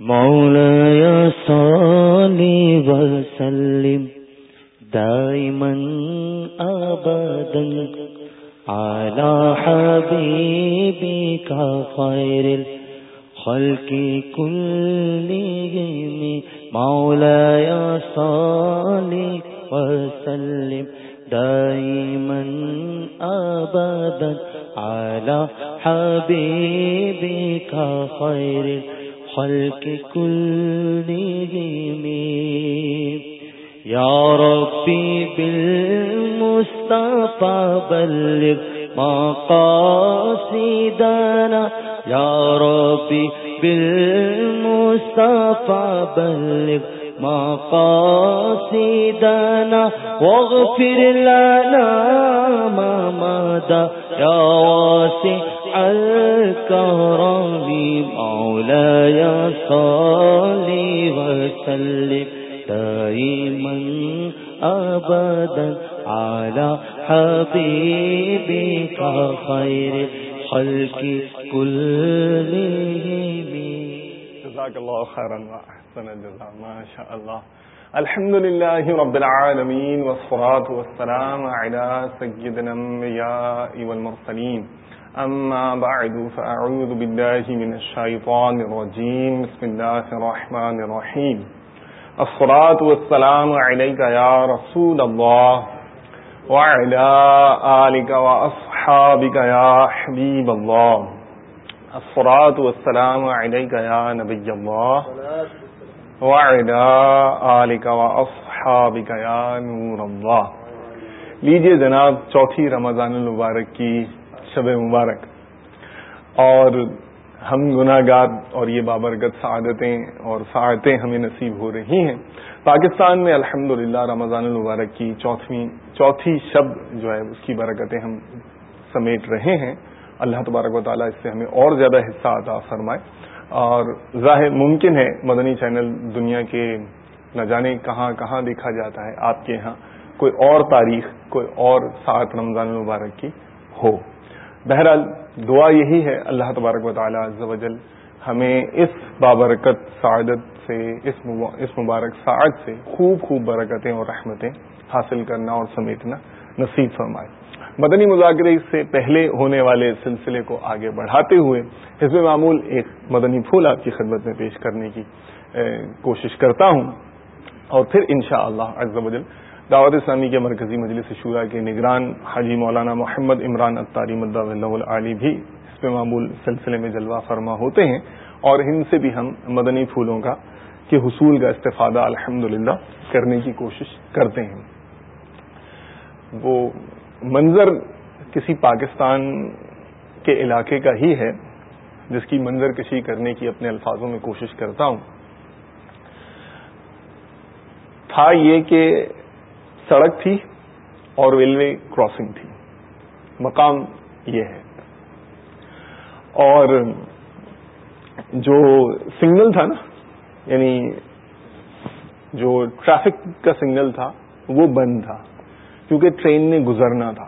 مولاي صل وسلم، دائما أبدا على حبيبك خير الخلق كلهم مولاي صل وسلم، دائما أبدا على حبيبك خير الخلق خلق كلهم يا ربي بالمصطفى بلغ مقاصدنا۔ يا ربي بالمصطفى بلغ مقاصدنا۔ واغفر لنا خيرا وأحسن الجزاء ما شاء الله. الحمد لله رب العالمين والصلاة والسلام على سيدنا الأنبياء والمرسلين. أما بعد، فأعوذ بالله من الشيطان الرجيم. بسم الله الرحمن الرحيم. الصلاة والسلام عليك يا رسول الله وعلى آلك وأصحابك يا حبيب الله. الصلاة والسلام عليك يا نبي الله وعلى آلك وأصحابك يا نور الله. لیجیے جناب، چوتھی رمضان المبارک کی شب مبارک. اور ہم گناہ گار اور یہ بابرکت سعادتیں اور سعادتیں ہمیں نصیب ہو رہی ہیں۔ پاکستان میں الحمد رمضان المبارک کی چوتھویں، چوتھی شب جو ہے، اس کی برکتیں ہم سمیٹ رہے ہیں۔ اللہ تبارک و تعالیٰ اس سے ہمیں اور زیادہ حصہ عطا فرمائے۔ اور ظاہر ممکن ہے مدنی چینل دنیا کے نہ جانے کہاں کہاں دیکھا جاتا ہے، آپ کے ہاں کوئی اور تاریخ، کوئی اور سات رمضان المبارک کی ہو۔ بہرحال دعا یہی ہے، اللہ تبارک و تعالیٰ وجل ہمیں اس بابرکت سعادت سے، اس مبارک سعد سے خوب خوب برکتیں اور رحمتیں حاصل کرنا اور سمیٹنا نصیب فرمائے۔ مدنی مذاکرے سے پہلے ہونے والے سلسلے کو آگے بڑھاتے ہوئے حزب معمول ایک مدنی پھول آپ کی خدمت میں پیش کرنے کی کوشش کرتا ہوں۔ اور پھر انشاءاللہ شاء اللہ دعوت اسلامی کے مرکزی مجلس شورا کے نگران حاجی مولانا محمد عمران اطاری مدہ علی بھی اس پہ معمول سلسلے میں جلوہ فرما ہوتے ہیں۔ اور ان سے بھی ہم مدنی پھولوں کا، کے حصول کا استفادہ الحمد کرنے کی کوشش کرتے ہیں۔ وہ منظر کسی پاکستان کے علاقے کا ہی ہے، جس کی منظر کشی کرنے کی اپنے الفاظوں میں کوشش کرتا ہوں۔ تھا یہ کہ سڑک تھی اور ریلوے کراسنگ تھی۔ مقام یہ ہے۔ اور جو سگنل تھا نا یعنی جو ٹریفک کا سگنل تھا، وہ بند تھا۔ کیونکہ ٹرین نے گزرنا تھا۔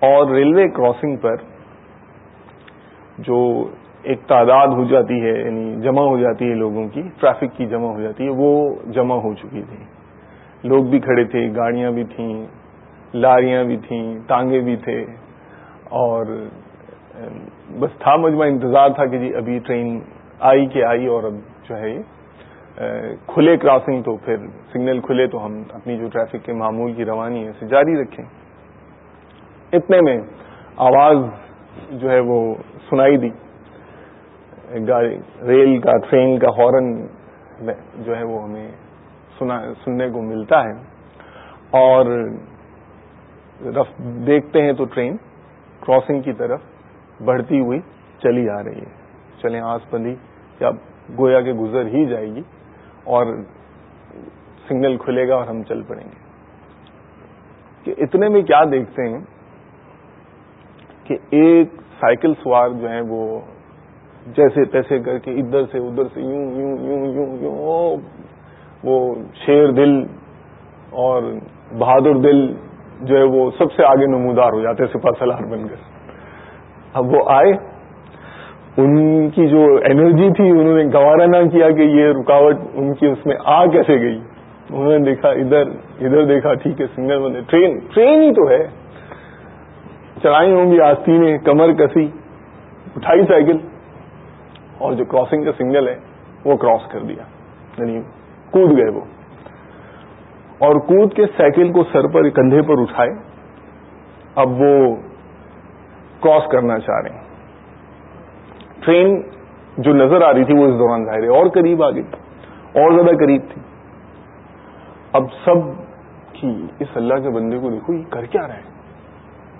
اور ریلوے کراسنگ پر جو ایک تعداد ہو جاتی ہے یعنی جمع ہو جاتی ہے لوگوں کی، ٹریفک کی جمع ہو جاتی ہے، وہ جمع ہو چکی تھی۔ لوگ بھی کھڑے تھے، گاڑیاں بھی تھیں، لاریاں بھی تھیں ٹانگے بھی تھے۔ اور بس تھا مجمع انتظار تھا کہ جی ابھی ٹرین آئی کہ آئی اور اب جو ہے کھلے کراسنگ تو پھر سگنل کھلے تو ہم اپنی جو ٹریفک کے معمول کی روانی ہے، اسے جاری رکھیں۔ اتنے میں آواز جو ہے وہ سنائی دی۔ ریل کا، ٹرین کا ہارن جو ہے وہ ہمیں سننے کو ملتا ہے۔ اور دیکھتے ہیں تو ٹرین کراسنگ کی طرف بڑھتی ہوئی چلی آ رہی ہے۔ چلیں آس پندی یا گویا کے گزر ہی جائے گی۔ اور سگنل کھلے گا اور ہم چل پڑیں گے۔ کہ اتنے میں کیا دیکھتے ہیں کہ ایک سائیکل سوار جو ہے وہ جیسے تیسے کر کے ادھر سے ادھر سے یوں یوں یوں یوں یوں، وہ شیر دل اور بہادر دل جو ہے وہ سب سے آگے نمودار ہو جاتے سپا سلار بن کر۔ اب وہ آئے ان کی جو انرجی تھی، انہوں نے گوارا نہ کیا کہ یہ رکاوٹ ان کی اس میں آ کیسے گئی؟ انہوں نے دیکھا ادھر ادھر دیکھا، ٹھیک ہے سگنل بندے، ٹرین ٹرین ہی تو ہے۔ چڑھائی ہوں گی آستی نے کمر کسی، اٹھائی سائیکل۔ اور جو کراسنگ کا سگنل ہے، وہ کراس کر دیا۔ یعنی کود گئے وہ۔ اور کود کے سائیکل کو سر پر، کندھے پر اٹھائے۔ اب وہ کراس کرنا چاہ رہے ہیں۔ ٹرین جو نظر آ رہی تھی وہ اس دوران ظاہر ہے، اور قریب آ گئی اور زیادہ قریب تھی۔ اب سب کی اس اللہ کے بندے کو دیکھو، یہ کر کیا رہے ہیں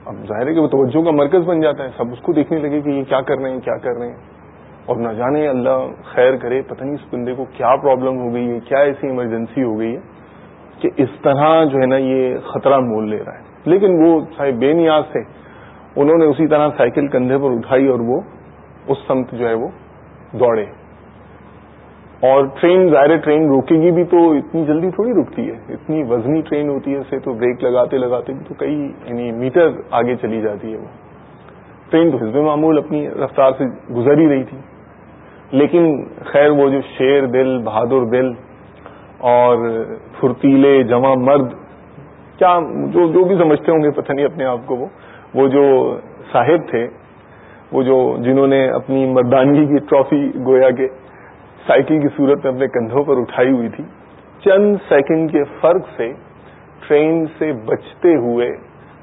اب ظاہر ہے کہ وہ توجہ کا مرکز بن جاتا ہے، سب اس کو دیکھنے لگے کہ یہ کیا کر رہے ہیں، کیا کر رہے ہیں۔ اور نہ جانے اللہ خیر کرے، پتہ نہیں اس بندے کو کیا پرابلم ہو گئی ہے، کیا ایسی ایمرجنسی ہو گئی ہے کہ اس طرح جو ہے نا یہ خطرہ مول لے رہا ہے۔ لیکن وہ صاحب بے نیاز سے انہوں نے اسی طرح سائیکل کندھے پر اٹھائی اور وہ اس سمت جو ہے وہ دوڑے۔ اور ٹرین، ظاہر ٹرین روکے گی بھی تو اتنی جلدی تھوڑی رکتی ہے۔ اتنی وزنی ٹرین ہوتی ہے، اسے تو بریک لگاتے لگاتے بھی تو کئی یعنی میٹر آگے چلی جاتی ہے وہ۔ ٹرین تو حزب معمول اپنی رفتار سے گزر ہی رہی تھی۔ لیکن خیر وہ جو شیر دل، بہادر دل اور پھرتیلے، جمع مرد، کیا جو جو بھی سمجھتے ہوں گے، پتہ نہیں اپنے آپ کو وہ۔ وہ جو صاحب تھے وہ جو جنہوں نے اپنی مردانگی کی ٹرافی گویا کے سائیکل کی صورت میں اپنے کندھوں پر اٹھائی ہوئی تھی، چند سیکنڈ کے فرق سے ٹرین سے بچتے ہوئے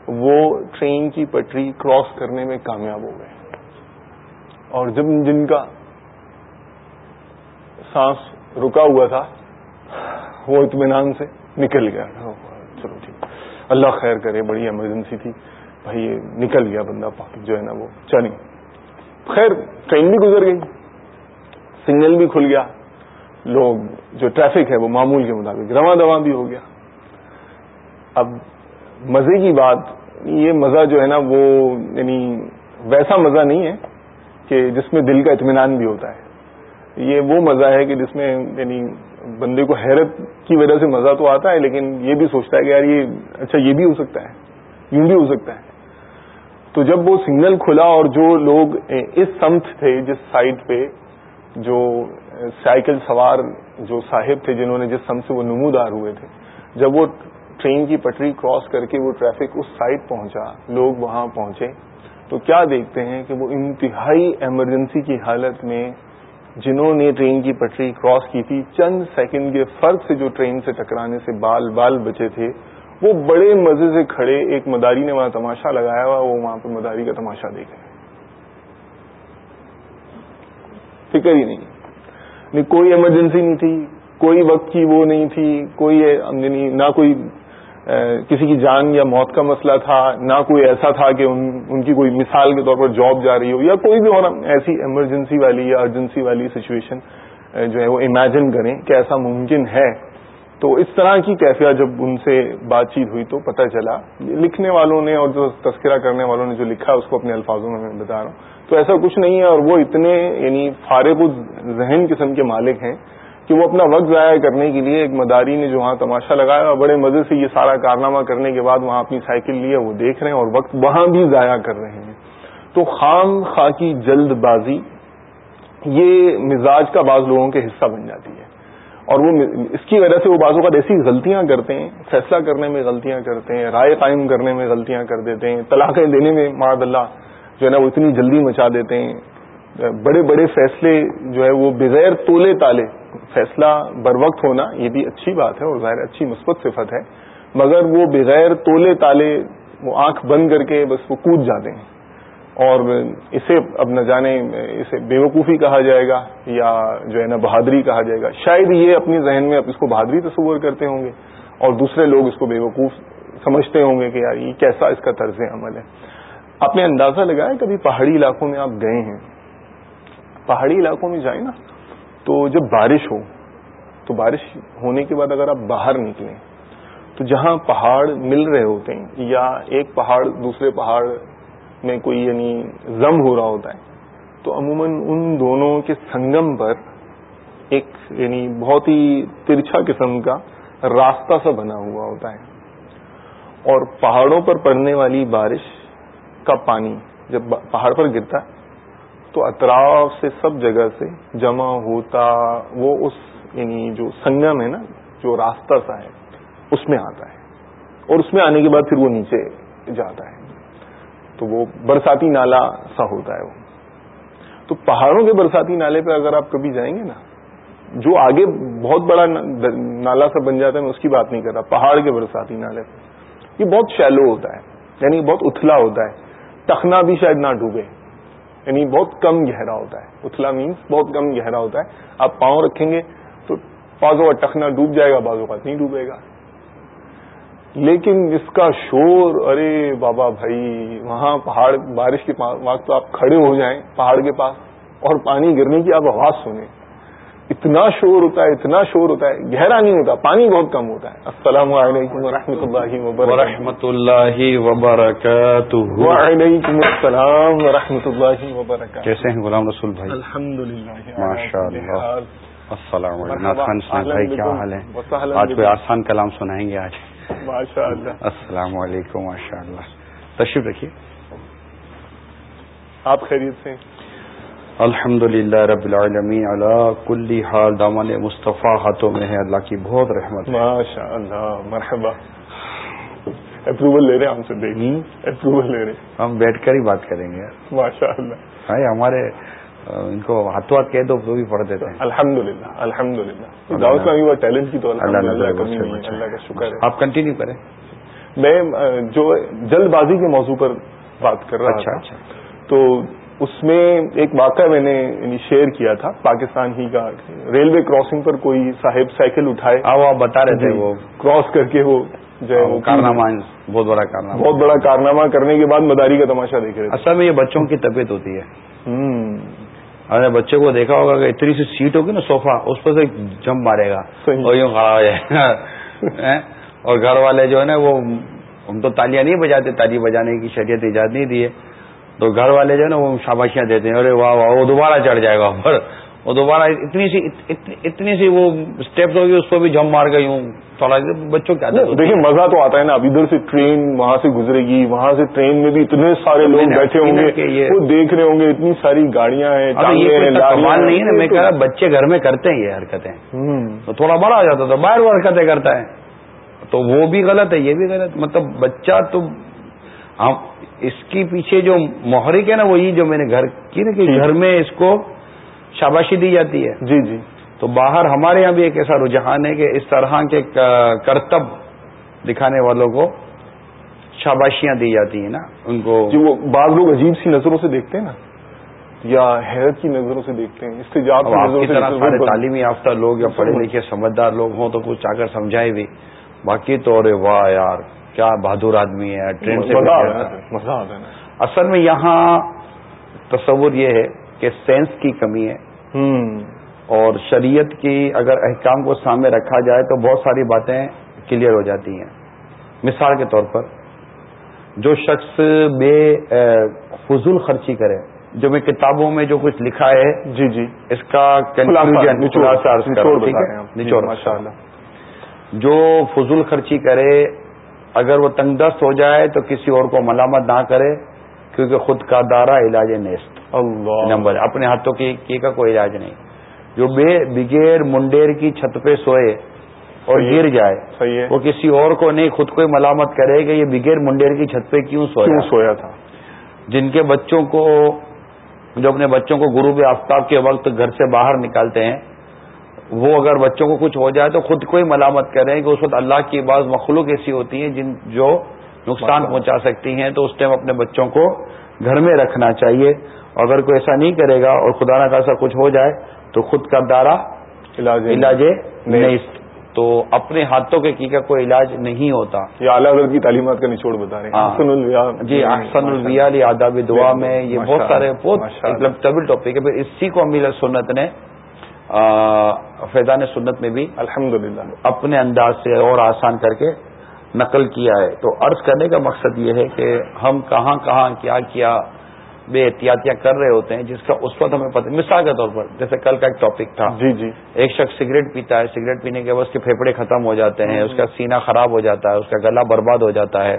وہ ٹرین کی پٹری کراس کرنے میں کامیاب ہو گئے۔ اور جب جن کا سانس رکا ہوا تھا، وہ اطمینان سے نکل گیا۔ چلو ٹھیک۔ اللہ خیر کرے، بڑی ایمرجنسی تھی۔ بھائی، یہ نکل گیا بندہ جو ہے نا، وہ چلی خیر، ٹرین بھی گزر گئی۔ سگنل بھی کھل گیا۔ لوگ جو ٹریفک ہے وہ معمول کے مطابق رواں دواں بھی ہو گیا۔ اب مزے کی بات، یہ مزہ جو ہے نا، وہ یعنی ویسا مزہ نہیں ہے کہ جس میں دل کا اطمینان بھی ہوتا ہے۔ یہ وہ مزہ ہے کہ جس میں یعنی بندے کو حیرت کی وجہ سے مزہ تو آتا ہے، لیکن یہ بھی سوچتا ہے کہ یار، یہ اچھا یہ بھی ہو سکتا ہے۔ یوں بھی ہو سکتا ہے۔ تو جب وہ سگنل کھلا اور جو لوگ اس سمت تھے جس سائڈ پہ جو سائیکل سوار جو صاحب تھے جنہوں نے جس سم سے وہ نمودار ہوئے تھے، جب وہ ٹرین کی پٹری کراس کر کے وہ ٹریفک اس سائڈ پہنچا، لوگ وہاں پہنچے، تو کیا دیکھتے ہیں کہ وہ انتہائی ایمرجنسی کی حالت میں جنہوں نے ٹرین کی پٹری کراس کی تھی، چند سیکنڈ کے فرق سے جو ٹرین سے ٹکرانے سے بال بال بچے تھے وہ بڑے مزے سے کھڑے ایک مداری نے وہاں تماشا لگایا ہوا، وہ وہاں پہ مداری کا تماشا دیکھ رہے فکر ہی نہیں۔ کوئی ایمرجنسی نہیں تھی، کوئی وقت کی وہ نہیں تھی، کوئی یعنی نہ کوئی کسی کی جان یا موت کا مسئلہ تھا، نہ کوئی ایسا تھا کہ ان ان کی کوئی مثال کے طور پر جاب جا رہی ہو یا کوئی بھی اور ایسی ایمرجنسی والی یا ارجنسی والی سچویشن جو ہے وہ امیجن کریں کہ ایسا ممکن ہے۔ تو اس طرح کی کیفیت جب ان سے بات چیت ہوئی تو پتہ چلا، لکھنے والوں نے اور جو تذکرہ کرنے والوں نے جو لکھا، اس کو اپنے الفاظوں میں میں بتا رہا ہوں۔ تو ایسا کچھ نہیں ہے اور وہ اتنے یعنی فارغ ذہن قسم کے مالک ہیں کہ وہ اپنا وقت ضائع کرنے کے لیے ایک مداری نے جو وہاں تماشا لگایا اور بڑے مزے سے یہ سارا کارنامہ کرنے کے بعد وہاں اپنی سائیکل لیے وہ دیکھ رہے ہیں اور وقت وہاں بھی ضائع کر رہے ہیں۔ تو خام خاکی جلد بازی، یہ مزاج کا بعض لوگوں کے حصہ بن جاتی ہے۔ اور وہ اس کی وجہ سے وہ بعضوں کا ایسی غلطیاں کرتے ہیں، فیصلہ کرنے میں غلطیاں کرتے ہیں، رائے قائم کرنے میں غلطیاں کر دیتے ہیں، طلاقیں دینے میں معد اللہ جو ہے نا وہ اتنی جلدی مچا دیتے ہیں۔ بڑے بڑے فیصلے جو ہے وہ بغیر تولے تالے، فیصلہ بر وقت ہونا یہ بھی اچھی بات ہے اور ظاہر اچھی مثبت صفت ہے، مگر وہ بغیر تولے تالے وہ آنکھ بند کر کے بس وہ کود جاتے ہیں۔ اور اسے اب نہ جانے اسے بے وقوفی کہا جائے گا یا جو ہے نا بہادری کہا جائے گا۔ شاید یہ اپنی ذہن میں اب اس کو بہادری تصور کرتے ہوں گے اور دوسرے لوگ اس کو بے وقوف سمجھتے ہوں گے کہ یار یہ کیسا اس کا طرز عمل ہے۔ آپ نے اندازہ لگایا کبھی پہاڑی علاقوں میں آپ گئے ہیں؟ پہاڑی علاقوں میں جائیں نا تو جب بارش ہو، تو بارش ہونے کے بعد اگر آپ باہر نکلیں تو جہاں پہاڑ مل رہے ہوتے ہیں یا ایک پہاڑ دوسرے پہاڑ میں کوئی یعنی زم ہو رہا ہوتا ہے۔ تو عموماً ان دونوں کے سنگم پر ایک یعنی بہت ہی ترچھا قسم کا راستہ سا بنا ہوا ہوتا ہے۔ اور پہاڑوں پر پڑنے والی بارش کا پانی جب پہاڑ پر گرتا ہے، تو اطراف سے سب جگہ سے جمع ہوتا وہ اس یعنی جو سنگم ہے نا، جو راستہ سا ہے، اس میں آتا ہے۔ اور اس میں آنے کے بعد پھر وہ نیچے جاتا ہے۔ تو وہ برساتی نالا سا ہوتا ہے وہ۔ تو پہاڑوں کے برساتی نالے پہ اگر آپ کبھی جائیں گے نا، جو آگے بہت بڑا نالا سا بن جاتا ہے، میں اس کی بات نہیں کر رہا، پہاڑ کے برساتی نالے پہ۔ یہ بہت شیلو ہوتا ہے یعنی بہت اتلا ہوتا ہے۔ ٹخنا بھی شاید نہ ڈوبے یعنی بہت کم گہرا ہوتا ہے۔ اتلا مینس بہت کم گہرا ہوتا ہے۔ آپ پاؤں رکھیں گے تو بازو کا ٹخنا ڈوب جائے گا، بازو کا نہیں ڈوبے گا۔ لیکن اس کا شور ارے بابا بھائی وہاں پہاڑ بارش کے وقت تو آپ کھڑے ہو جائیں پہاڑ کے پاس اور پانی گرنے کی آپ آواز سنیں۔ اتنا شور ہوتا ہے اتنا شور ہوتا ہے گہرا نہیں ہوتا پانی بہت کم ہوتا ہے۔ السلام علیکم و رحمۃ اللہ ورحمۃ اللہ وبرکاتہ۔ وعلیکم السلام و رحمۃ اللہ وبرکاتہ۔ کیسے ہیں غلام رسول بھائی؟ الحمد للہ السلام علیکم۔ بھائی کیا حال ہے؟ آج کوئی آسان کلام سنائیں گے آج؟ ماشاء اللہ السلام علیکم ماشاء اللہ تشریف رکھیے۔ آپ خیریت سے الحمد للہ رب العالمین اللہ کلی حال دامن مصطفیٰ ہاتھوں میں ہے۔ اللہ کی بہت رحمت ماشاء اللہ مرحبا۔ اپروول لے رہے ہیں ہم سے دیکھیں اپروول لے رہے ہم بیٹھ کر ہی بات کریں گے۔ ماشاء اللہ ہمارے ان کو ہاتھوں ہاتھ کہہ دو تو بھی پڑھ دیتے ہیں۔ الحمد للہ الحمد للہ ہوا ٹیلنٹ کی تو اللہ کا شکر ہے آپ کنٹینیو کریں۔ میں جو جلد بازی کے موضوع پر بات کر رہا اچھا تھا اچھا۔ تو اس میں ایک واقعہ میں نے یعنی شیئر کیا تھا پاکستان ہی کا۔ ریلوے کراسنگ پر کوئی صاحب سائیکل اٹھائے۔ وہ آپ بتا رہے تھے وہ۔ کراس کر کے وہ جو ہے وہ کارنامہ بہت بڑا کارنامہ۔ بہت بڑا کارنامہ کرنے کے بعد مداری کا تماشا دیکھ رہے اصل میں یہ بچوں کی طبیعت ہوتی ہے۔ ہوں۔ اگر بچے کو دیکھا ہوگا کہ اتنی سی سیٹ ہوگی نا صوفہ اس پر سے جمپ مارے گا۔ اور یوں کھڑا ہو جائے۔ گا اور گھر والے جو ہے نا وہ ہم تو تالیاں نہیں بجاتے تالی بجانے کی شریعت ایجاد نہیں دی ہے۔ تو گھر والے جو ہے نا وہ شاباشیاں دیتے ہیں۔ ارے واہ واہ وہ دوبارہ چڑھ جائے گا۔ اوپر وہ دوبارہ اتنی سی اتنی سی وہ اسٹیپس ہوگی اس کو بھی جم مار گئی ہوں تھوڑا بچوں کیا دیکھیے مزہ تو آتا ہے نا اب ادھر سے ٹرین وہاں سے گزرے گی وہاں سے ٹرین میں بھی اتنے سارے لوگ بیٹھے ہوں گے وہ دیکھ رہے ہوں گے اتنی ساری گاڑیاں ہیں کمال نہیں ہے نا میں کہہ رہا بچے گھر میں کرتے ہیں یہ حرکتیں۔ تو تھوڑا بڑا ہو جاتا تو باہر وہ حرکتیں کرتا ہے۔ تو وہ بھی غلط ہے یہ بھی غلط۔ مطلب بچہ تو اس کی پیچھے جو محرک ہے نا وہی جو میں نے گھر کی نا کہ گھر میں اس کو شاباشی دی جاتی ہے۔ جی جی۔ تو باہر ہمارے یہاں بھی ایک ایسا رجحان ہے کہ اس طرح کے کرتب دکھانے والوں کو شاباشیاں دی جاتی ہیں نا۔ ان کو جی وہ بعض لوگ عجیب سی نظروں سے دیکھتے ہیں نا۔ یا حیرت کی نظروں سے دیکھتے ہیں استجاب کی طرح سارے تعلیمی یافتہ لوگ یا پڑھے لکھے سمجھدار لوگ ہوں تو کچھ آ کر سمجھائے بھی۔ باقی تو ارے واہ یار کیا بہادر آدمی ہے ٹرین سے اصل میں یہاں تصور یہ ہے کہ سینس کی کمی ہے۔ اور شریعت کی اگر احکام کو سامنے رکھا جائے تو بہت ساری باتیں کلیئر ہو جاتی ہیں۔ مثال کے طور پر جو شخص بے فضول خرچی کرے جو میں کتابوں میں جو کچھ لکھا ہے جی جی۔ اس کا جو فضول خرچی کرے اگر وہ تنگ دست ہو جائے تو کسی اور کو ملامت نہ کرے کیونکہ خود کا دارا علاج نیست۔ اللہ. نمبر. اپنے ہاتھوں کی کا کوئی علاج نہیں. جو بے بغیر منڈیر کی چھت پہ سوئے اور گر جائے وہ کسی اور کو نہیں خود کو ملامت کرے کہ یہ بغیر منڈیر کی چھت پہ کیوں سویا؟ سویا تھا؟ جن کے بچوں کو جو اپنے بچوں کو غروب آفتاب کے وقت گھر سے باہر نکالتے ہیں وہ اگر بچوں کو کچھ ہو جائے تو خود کو ہی ملامت کریں کہ اس وقت اللہ کی بعض مخلوق ایسی ہوتی ہیں جن جو نقصان پہنچا سکتی ہیں تو اس ٹائم اپنے بچوں کو گھر میں رکھنا چاہیے۔ اگر کوئی ایسا نہیں کرے گا اور خدا نہ ایسا کچھ ہو جائے تو خود کا دارا علاج نہیں تو اپنے ہاتھوں کے کی کا کوئی علاج نہیں ہوتا۔ یہ اعلیٰ کی تعلیمات کا نچوڑ بتا رہے ہیں۔ جی احسن الویا آداب دعا میں یہ بہت سارے بہت ٹبل ٹاپک ہے۔ اسی کو امیل سنت نے فیضان سنت میں بھی الحمد اپنے انداز سے اور آسان کر کے نقل کیا ہے۔ تو عرض کرنے کا مقصد یہ ہے کہ ہم کہاں کہاں کیا کیا بے احتیاطیاں کر رہے ہوتے ہیں جس کا اس وقت ہمیں پتہ مثال کے طور پر جیسے کل کا ایک ٹاپک تھا۔ جی جی۔ ایک شخص سگریٹ پیتا ہے سگریٹ پینے کے بعد اس کے پھیپڑے ختم ہو جاتے ہیں اس کا سینہ خراب ہو جاتا ہے اس کا گلا برباد ہو جاتا ہے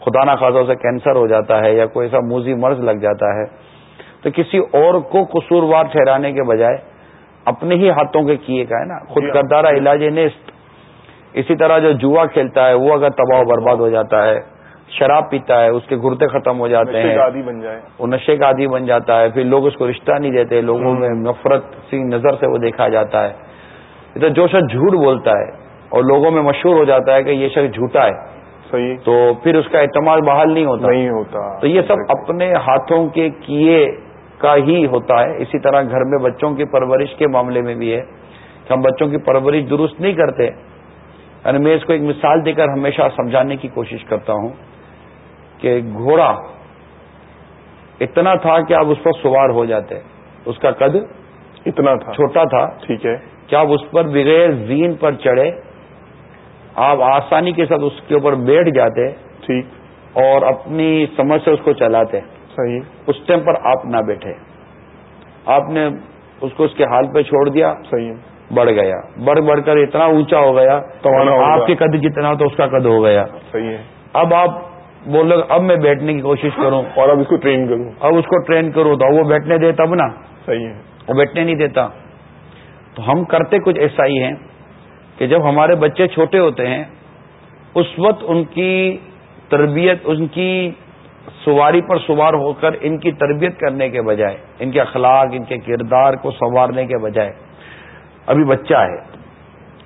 خدا نہ خاصا اسے کینسر ہو جاتا ہے یا کوئی ایسا موزی مرض لگ جاتا ہے۔ تو کسی اور کو قصوروار ٹھہرانے کے بجائے اپنے ہی ہاتھوں کے کیے کا ہے نا خود جی۔ کردارہ علاج نیست اسی طرح جو جوا کھیلتا ہے وہ اگر تباہ و برباد ہو جاتا ہے شراب پیتا ہے اس کے گردے ختم ہو جاتے ہیں۔ بن جائے۔ وہ نشے کا عادی بن جاتا ہے پھر لوگ اس کو رشتہ نہیں دیتے لوگوں میں نفرت سی نظر سے وہ دیکھا جاتا ہے۔ تو جو شخص جھوٹ بولتا ہے اور لوگوں میں مشہور ہو جاتا ہے کہ یہ شخص جھوٹا ہے صحیح۔ تو پھر اس کا اعتماد بحال نہیں ہوتا۔ نہیں ہوتا۔ تو یہ سب اپنے ہاتھوں کے کیے کا ہی ہوتا ہے۔ اسی طرح گھر میں بچوں کی پرورش کے معاملے میں بھی ہے کہ ہم بچوں کی پرورش درست نہیں کرتے۔ یعنی میں اس کو ایک مثال دے کر ہمیشہ سمجھانے کی کوشش کرتا ہوں۔ کہ گھوڑا اتنا تھا کہ آپ اس پر سوار ہو جاتے۔ اس کا قد اتنا تھا۔ چھوٹا تھا۔ ٹھیک ہے۔ کیا آپ اس پر بغیر زین پر چڑھے آپ آسانی کے ساتھ اس کے اوپر بیٹھ جاتے ٹھیک۔ اور اپنی سمجھ سے اس کو چلاتے۔ صحیح۔ اس ٹائم پر آپ نہ بیٹھے۔ آپ نے اس کو اس کے حال پہ چھوڑ دیا۔ صحیح۔ بڑھ گیا۔ بڑھ بڑھ کر اتنا اونچا ہو گیا۔ تو آپ کے قد جتنا تو اس کا قد ہو گیا۔ صحیح ہے۔ اب آپ بولو اب میں بیٹھنے کی کوشش کروں۔ اور اب اس کو ٹرین کروں۔ اب اس کو ٹرین کروں تو وہ بیٹھنے دے تب نا؟ صحیح ہے۔ وہ بیٹھنے نہیں دیتا۔ تو ہم کرتے کچھ ایسا ہی ہیں کہ جب ہمارے بچے چھوٹے ہوتے ہیں اس وقت ان کی تربیت ان کی سواری پر سوار ہو کر ان کی تربیت کرنے کے بجائے ان کے اخلاق ان کے کردار کو سنوارنے کے بجائے ابھی بچہ ہے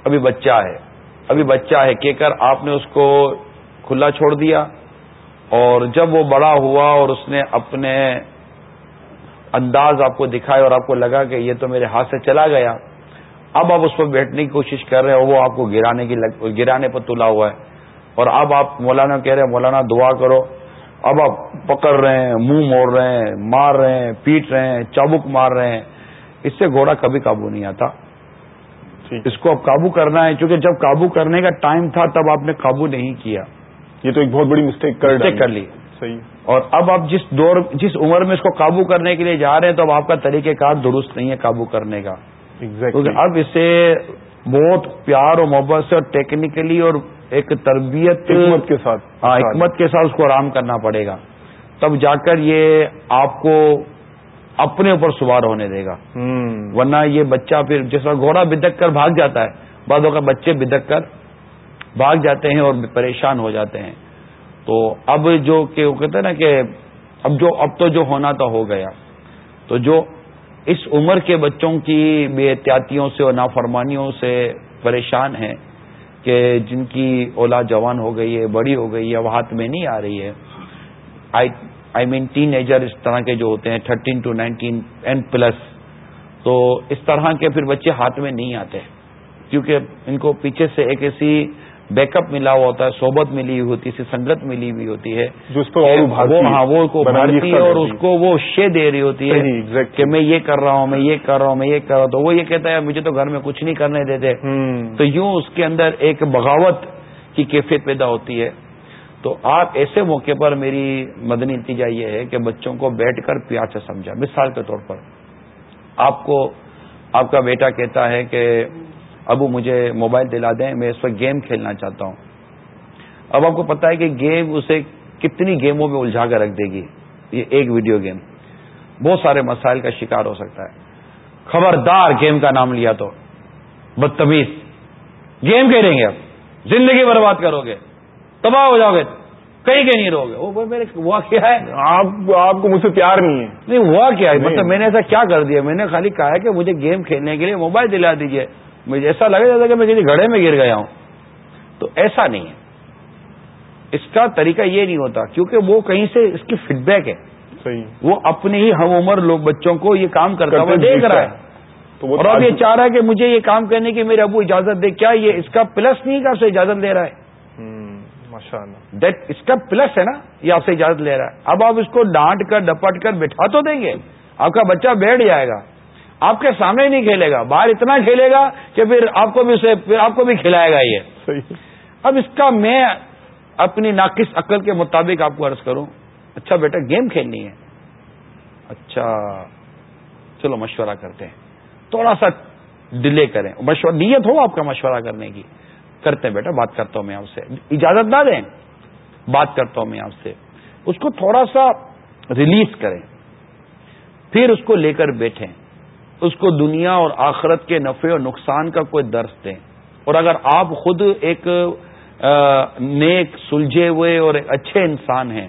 ابھی بچہ ہے ابھی بچہ ہے کہہ کر آپ نے اس کو کھلا چھوڑ دیا اور جب وہ بڑا ہوا اور اس نے اپنے انداز آپ کو دکھائے اور آپ کو لگا کہ یہ تو میرے ہاتھ سے چلا گیا اب آپ اس پر بیٹھنے کی کوشش کر رہے ہیں وہ آپ کو گرانے کی لگ... گرانے پر تلا ہوا ہے۔ اور اب آپ مولانا کہہ رہے ہیں مولانا دعا کرو۔ اب آپ پکڑ رہے ہیں منہ موڑ رہے ہیں مار رہے ہیں پیٹ رہے ہیں چابک مار رہے ہیں۔ اس سے گھوڑا کبھی قابو نہیں آتا۔ اس کو اب قابو کرنا ہے کیونکہ جب قابو کرنے کا ٹائم تھا تب آپ نے قابو نہیں کیا۔ یہ تو ایک بہت بڑی مسٹیک کر لی۔ صحیح۔ اور اب آپ جس دور جس عمر میں اس کو قابو کرنے کے لیے جا رہے ہیں تو اب آپ کا طریقہ کار درست نہیں ہے قابو کرنے کا۔ کیونکہ اب اسے بہت پیار اور محبت سے اور ٹیکنیکلی اور ایک تربیت حکمت کے ساتھ ہاں حکمت کے ساتھ اس کو آرام کرنا پڑے گا۔ تب جا کر یہ آپ کو اپنے اوپر سوار ہونے دے گا۔ ورنہ یہ بچہ پھر جیسا گھوڑا بدک کر بھاگ جاتا ہے بعضوں کا بچے بدک کر بھاگ جاتے ہیں اور پریشان ہو جاتے ہیں۔ تو اب جو کہ وہ کہتے ہیں نا کہ اب جو اب تو جو ہونا تھا ہو گیا۔ تو جو اس عمر کے بچوں کی بے احتیاطیوں سے اور نافرمانیوں سے پریشان ہیں کہ جن کی اولاد جوان ہو گئی ہے، بڑی ہو گئی ہے وہ ہاتھ میں نہیں آ رہی ہے۔ آئی مین ٹین ایجر اس طرح کے جو ہوتے ہیں، thirteen to nineteen and plus. تو اس طرح کے پھر بچے ہاتھ میں نہیں آتے، کیونکہ ان کو پیچھے سے ایک ایسی بیک اپ ملا ہوا ہوتا ہے صحبت ملی ہوئی ہوتی ہے سنگت ملی ہوئی ہوتی ہے۔ ہاں وہ کو بھرتی ہے اور اس کو وہ شے دے رہی ہوتی ہے کہ میں یہ کر رہا ہوں میں یہ کر رہا ہوں میں یہ کر رہا ہوں۔ تو وہ یہ کہتا ہے مجھے تو گھر میں کچھ نہیں کرنے دیتے۔ تو یوں اس کے اندر ایک بغاوت کی کیفیت پیدا ہوتی ہے۔ تو آپ ایسے موقع پر میری مدنی نتیجہ یہ ہے کہ بچوں کو بیٹھ کر پیار سے سمجھا۔ مثال کے طور پر آپ کو آپ کا بیٹا کہتا ہے کہ ابو مجھے موبائل دلا دیں میں اس وقت گیم کھیلنا چاہتا ہوں۔ اب آپ کو پتا ہے کہ گیم اسے کتنی گیموں میں الجھا کر رکھ دے گی۔ یہ ایک ویڈیو گیم۔ بہت سارے مسائل کا شکار ہو سکتا ہے۔ خبردار گیم کا نام لیا تو۔ بدتمیز۔ گیم کھیلیں گے اب زندگی برباد کرو گے۔ تباہ ہو جاؤ گے۔ کہیں کہیں نہیں رہو گے۔ وہ میرے ہوا کیا ہے۔ آپ کو مجھ سے پیار نہیں ہے۔ نہیں ہوا کیا ہے؟ مطلب میں نے ایسا کیا کر دیا؟ میں نے خالی کہا ہے کہ مجھے گیم کھیلنے کے لیے موبائل دلا دیجیے مجھے ایسا لگا جاتا کہ میں کسی گھڑے میں گر گیا ہوں۔ تو ایسا نہیں ہے۔ اس کا طریقہ یہ نہیں ہوتا کیونکہ وہ کہیں سے اس کی فیڈ بیک ہے۔ صحیح۔ وہ اپنے ہی ہم عمر لوگ بچوں کو یہ کام کرتا ہوا دیکھ رہا ہے۔ اور اب یہ چاہ رہا ہے کہ مجھے یہ کام کرنے کی میرے ابو اجازت دے کیا یہ اس کا پلس نہیں کہ آپ سے اجازت لے رہا ہے؟ دیٹ اس کا پلس ہے نا یہ آپ سے اجازت لے رہا ہے۔ اب آپ اس کو ڈانٹ کر ڈپٹ کر بٹھا تو دیں گے۔ آپ کا بچہ بیٹھ جائے گا۔ آپ کے سامنے نہیں کھیلے گا باہر اتنا کھیلے گا کہ پھر آپ کو بھی اسے پھر آپ کو بھی کھلائے گا یہ۔ اب اس کا میں اپنی ناقص عقل کے مطابق آپ کو عرض کروں اچھا بیٹا گیم کھیلنی ہے۔ اچھا چلو مشورہ کرتے ہیں۔ تھوڑا سا ڈیلے کریں۔ مشورہ نیت ہو آپ کا مشورہ کرنے کی۔ کرتے ہیں بیٹا بات کرتا ہوں میں آپ سے۔ اجازت نہ دیں بات کرتا ہوں میں آپ سے۔ اس کو تھوڑا سا ریلیز کریں۔ پھر اس کو لے کر بیٹھیں۔ اس کو دنیا اور آخرت کے نفع اور نقصان کا کوئی درس دیں۔ اور اگر آپ خود ایک نیک، سلجھے ہوئے اور ایک اچھے انسان ہیں،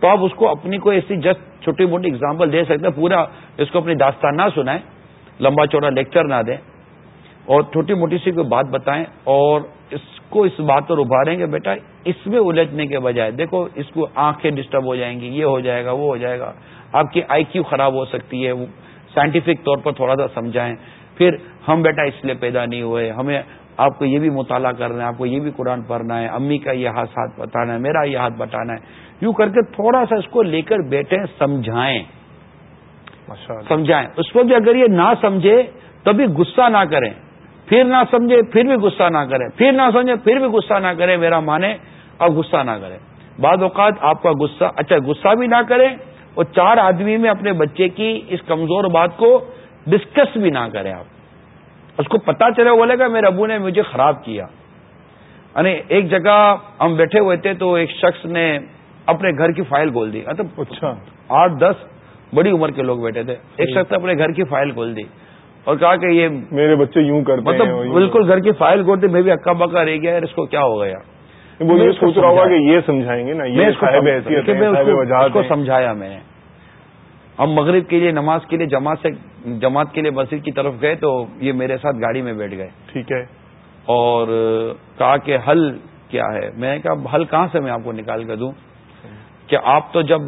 تو آپ اس کو اپنی کوئی ایسی جسٹ چھوٹی موٹی اگزامپل دے سکتے ہیں، پورا اس کو اپنی داستان نہ سنائیں، لمبا چوڑا لیکچر نہ دیں۔ اور چھوٹی موٹی سی کوئی بات بتائیں اور اس کو اس بات پر ابھاریں گے بیٹا اس میں الجھنے کے بجائے، دیکھو اس کو آنکھیں ڈسٹرب ہو جائیں گی، یہ ہو جائے گا، وہ ہو جائے گا، آپ کی آئی کیو خراب ہو سکتی ہے سائنٹیفک طور پر تھوڑا سا سمجھائیں۔ پھر ہم بیٹا اس لیے پیدا نہیں ہوئے ہمیں آپ کو یہ بھی مطالعہ کرنا ہے آپ کو یہ بھی قرآن پڑھنا ہے امی کا یہ ہاتھ ہاتھ بتانا ہے میرا یہ ہاتھ بتانا ہے۔ یوں کر کے تھوڑا سا اس کو لے کر بیٹھے سمجھائیں۔ سمجھائیں۔ اس کو بھی اگر یہ نہ سمجھے تبھی غصہ نہ کریں۔ پھر نہ سمجھے پھر بھی غصہ نہ کریں۔ پھر نہ سمجھے پھر بھی غصہ نہ کریں میرا مانے اور غصہ نہ کریں۔ بعض اوقات آپ کا غصہ اچھا غصہ بھی نہ کریں اور چار آدمی میں اپنے بچے کی اس کمزور بات کو ڈسکس بھی نہ کریں آپ۔ اس کو پتا چلے بولے گا میرے ابو نے مجھے خراب کیا۔ یعنی ایک جگہ ہم بیٹھے ہوئے تھے تو ایک شخص نے اپنے گھر کی فائل کھول دی۔ مطلب اچھا۔ آٹھ دس بڑی عمر کے لوگ بیٹھے تھے۔ ایک شخص نے اپنے گھر کی فائل کھول دی اور کہا کہ یہ میرے بچے یوں کرتے مطلب بالکل گھر کی فائل کھولتے میں بھی اکا بکا رہ گیا اس کو کیا ہو گیا؟ وہ یہ سوچ رہا ہوگا کہ یہ سمجھائیں گے نا یہ کو سمجھایا میں نے۔ ہم مغرب کے لیے نماز کے لیے جماعت سے جماعت کے لیے مسجد کی طرف گئے تو یہ میرے ساتھ گاڑی میں بیٹھ گئے۔ ٹھیک ہے۔ اور کہا کہ حل کیا ہے؟ میں نے کہا حل کہاں سے میں آپ کو نکال کر دوں؟ کہ آپ تو جب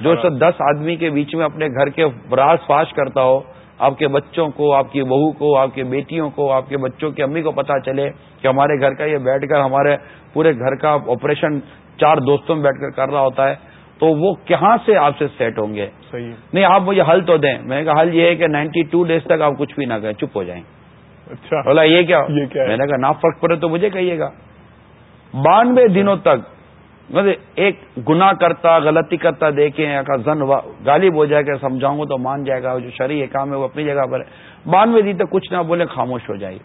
جو شخص دس آدمی کے بیچ میں اپنے گھر کے راز فاش کرتا ہو آپ کے بچوں کو آپ کی بہو کو آپ کے بیٹیوں کو آپ کے بچوں کی امی کو پتا چلے کہ ہمارے گھر کا یہ بیٹھ کر ہمارے پورے گھر کا آپریشن چار دوستوں میں بیٹھ کر کر رہا ہوتا ہے۔ تو وہ کہاں سے آپ سے سیٹ ہوں گے؟ صحیح. نہیں آپ مجھے حل تو دیں۔ میں نے کہا حل یہ ہے کہ نائنٹی ٹو ڈیز تک آپ کچھ بھی نہ کریں چپ ہو جائیں۔ اچھا۔ بولا یہ کیا؟ میں نے کہا نہ فرق پڑے تو مجھے کہیے گا۔ بانوے دنوں تک مطلب ایک گنا کرتا غلطی کرتا دیکھیں زن غالب ہو جائے گا سمجھاؤں گا تو مان جائے گا جو شرح کام ہے وہ اپنی جگہ پر ہے۔ بانوے دن تک کچھ نہ بولے خاموش ہو جائے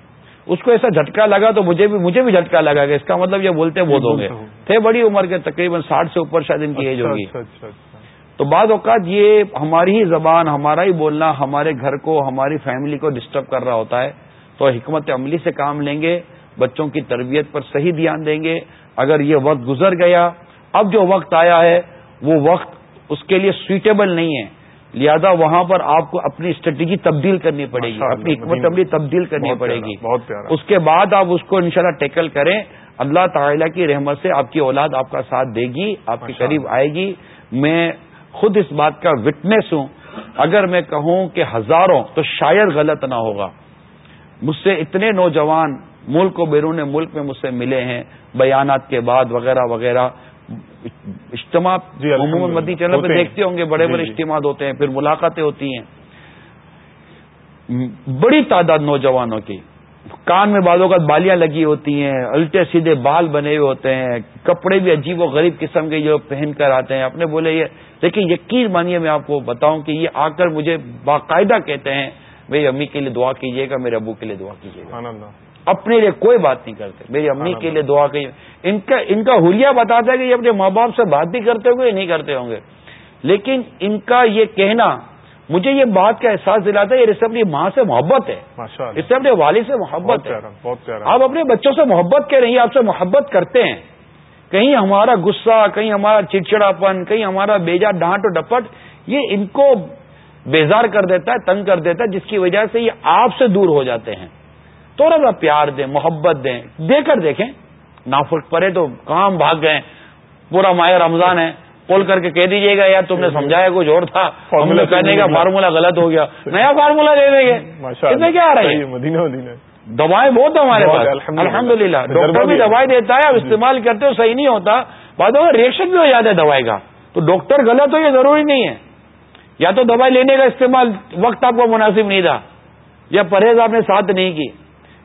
اس کو ایسا جھٹکا لگا تو مجھے بھی مجھے بھی جھٹکا لگا کہ اس کا مطلب یہ بولتے وہ دو گے تھے بڑی عمر کے تقریباً ساٹھ سے اوپر شاید ان کی ایج ہوگی۔ اچھا، اچھا، اچھا۔ تو بعض اوقات یہ ہماری ہی زبان ہمارا ہی بولنا ہمارے گھر کو ہماری فیملی کو ڈسٹرب کر رہا ہوتا ہے۔ تو حکمت عملی سے کام لیں گے بچوں کی تربیت پر صحیح دھیان دیں گے۔ اگر یہ وقت گزر گیا اب جو وقت آیا ہے وہ وقت اس کے لیے سویٹیبل نہیں ہے۔ لہذا وہاں پر آپ کو اپنی اسٹریٹجی تبدیل کرنی پڑے گی اپنی حکمت عملی تبدیل کرنی پڑے گی۔ بہت اس کے بعد آپ اس کو انشاءاللہ ٹیکل کریں۔ اللہ تعالیٰ کی رحمت سے آپ کی اولاد آپ کا ساتھ دے گی آپ کے قریب آئے گی۔ میں خود اس بات کا وٹنس ہوں۔ اگر میں کہوں کہ ہزاروں تو شاید غلط نہ ہوگا۔ مجھ سے اتنے نوجوان ملک و بیرون ملک میں مجھ سے ملے ہیں بیانات کے بعد وغیرہ وغیرہ۔ اجتماع جی عموماً مدی چینل پہ دیکھتے ہوں گے بڑے جی، بڑے جی۔ اجتماع ہوتے ہیں پھر ملاقاتیں ہوتی ہیں۔ بڑی تعداد نوجوانوں کی۔ کان میں بالوں کا بالیاں لگی ہوتی ہیں الٹے سیدھے بال بنے ہوئے ہوتے ہیں کپڑے بھی عجیب و غریب قسم کے جو پہن کر آتے ہیں۔ اپنے بولے یہ لیکن یقین مانیے میں آپ کو بتاؤں کہ یہ آ کر مجھے باقاعدہ کہتے ہیں میری امی کے لیے دعا کیجیے گا میرے ابو کے لیے دعا کیجیے گا۔ اپنے لیے کوئی بات نہیں کرتے۔ میری امی کے لیے دعا کی۔ ان کا ان کا حلیہ بتاتا ہے کہ یہ اپنے ماں باپ سے بات بھی کرتے ہوں گے نہیں کرتے ہوں گے۔ لیکن ان کا یہ کہنا مجھے یہ بات کا احساس دلاتا ہے یہ اس سے اپنی ماں سے محبت ہے۔ اس سے اپنے والد سے محبت ہے۔ آپ اپنے بچوں سے محبت کہہ رہی ہیں آپ سے محبت کرتے ہیں۔ کہیں ہمارا غصہ کہیں ہمارا چڑچڑاپن کہیں ہمارا بیجا ڈانٹ و ڈپٹ یہ ان کو بیزار کر دیتا ہے تنگ کر دیتا ہے جس کی وجہ سے یہ آپ سے دور ہو جاتے ہیں۔ تھوڑا سا پیار دیں محبت دیں۔ دے کر دیکھیں۔ نافرق پڑے تو کام بھاگ گئے پورا ماہ رمضان ہے۔ کال کر کے کہہ دیجیے گا یار تم نے سمجھایا کچھ اور تھا۔ ہم نے کہنے کا فارمولا غلط ہو گیا۔ نیا فارمولا دے دیں گے۔ کیا آ رہا ہے؟ دوائیں بہت ہمارے پاس۔ الحمد للہ ڈاکٹر بھی دوائی دیتا ہے اب استعمال کرتے ہو صحیح نہیں ہوتا۔ بعد میں ریئیکشن بھی ہو جاتا ہے دوائی کا۔ تو ڈاکٹر غلط ہو یہ ضروری نہیں ہے۔ یا تو دوائی لینے کا استعمال وقت آپ کو مناسب نہیں تھا یا پرہیز آپ نے ساتھ نہیں کی۔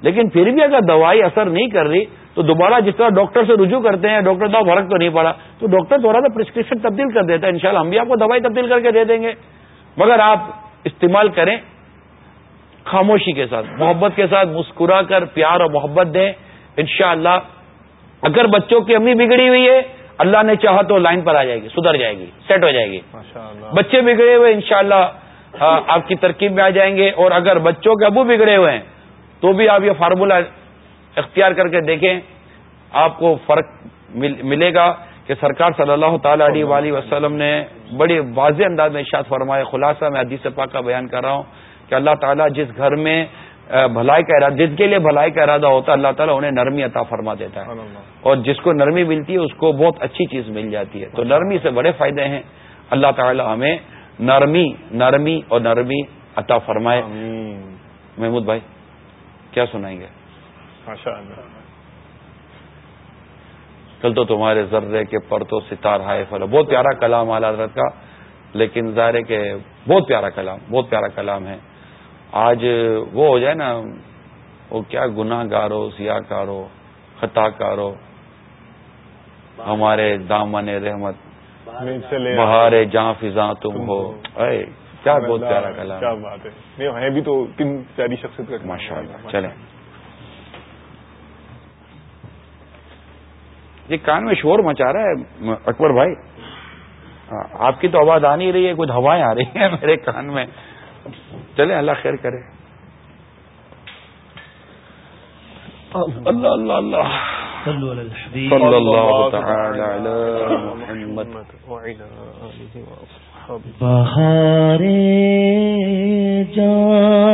لیکن پھر بھی اگر دوائی اثر نہیں کر رہی تو دوبارہ جس طرح ڈاکٹر سے رجوع کرتے ہیں ڈاکٹر تو فرق تو نہیں پڑا۔ تو ڈاکٹر تھوڑا سا پرسکرپشن تبدیل کر دیتا ہے۔ انشاءاللہ ہم بھی آپ کو دوائی تبدیل کر کے دے دیں گے۔ مگر آپ استعمال کریں خاموشی کے ساتھ محبت کے ساتھ مسکرا کر پیار اور محبت دیں۔ انشاءاللہ اگر بچوں کی امی بگڑی ہوئی ہے اللہ نے چاہا تو لائن پر آ جائے گی سدھر جائے گی سیٹ ہو جائے گی۔ بچے بگڑے ہوئے انشاءاللہ آپ کی ترکیب میں آ جائیں گے۔ اور اگر بچوں کے ابو بگڑے ہوئے ہیں تو بھی آپ یہ فارمولہ اختیار کر کے دیکھیں آپ کو فرق ملے گا کہ سرکار صلی اللہ تعالی علیہ وآلہ وسلم نے بڑی واضح انداز میں اشاد فرمایا خلاصہ میں حدیث پاک کا بیان کر رہا ہوں کہ اللہ تعالیٰ جس گھر میں بھلائی کا ارادہ جس کے لیے بھلائی کا ارادہ ہوتا ہے اللہ تعالیٰ انہیں نرمی عطا فرما دیتا ہے۔ اور جس کو نرمی ملتی ہے اس کو بہت اچھی چیز مل جاتی ہے۔ تو نرمی سے بڑے فائدے ہیں۔ اللہ تعالیٰ ہمیں نرمی نرمی اور نرمی عطا فرمائے۔ محمود بھائی۔ کیا سنائیں گے؟ کل تو تمہارے ذرے کے پرتوں ستار ہائے فلو بہت پیارا کلام اعلی حضرت کا لیکن ظاہر کہ بہت پیارا کلام بہت پیارا کلام ہے۔ آج وہ ہو جائے نا وہ کیا گناہ گارو سیاہ کارو خطا کارو ہمارے دامن رحمت بہار جہاں فضا تم ہو۔ کیا بہت پیارا کلام کیا بات ہے۔ بھی تو تین پیاری شخصیت ماشاء اللہ۔ چلیں۔ یہ کان میں شور مچا رہا ہے اکبر بھائی۔ آپ کی تو آواز آ نہیں رہی ہے کچھ ہوائیں آ رہی ہیں میرے کان میں۔ چلے اللہ خیر کرے۔ اللہ اللہ اللہ۔ صلی اللہ تعالی بہارے فضا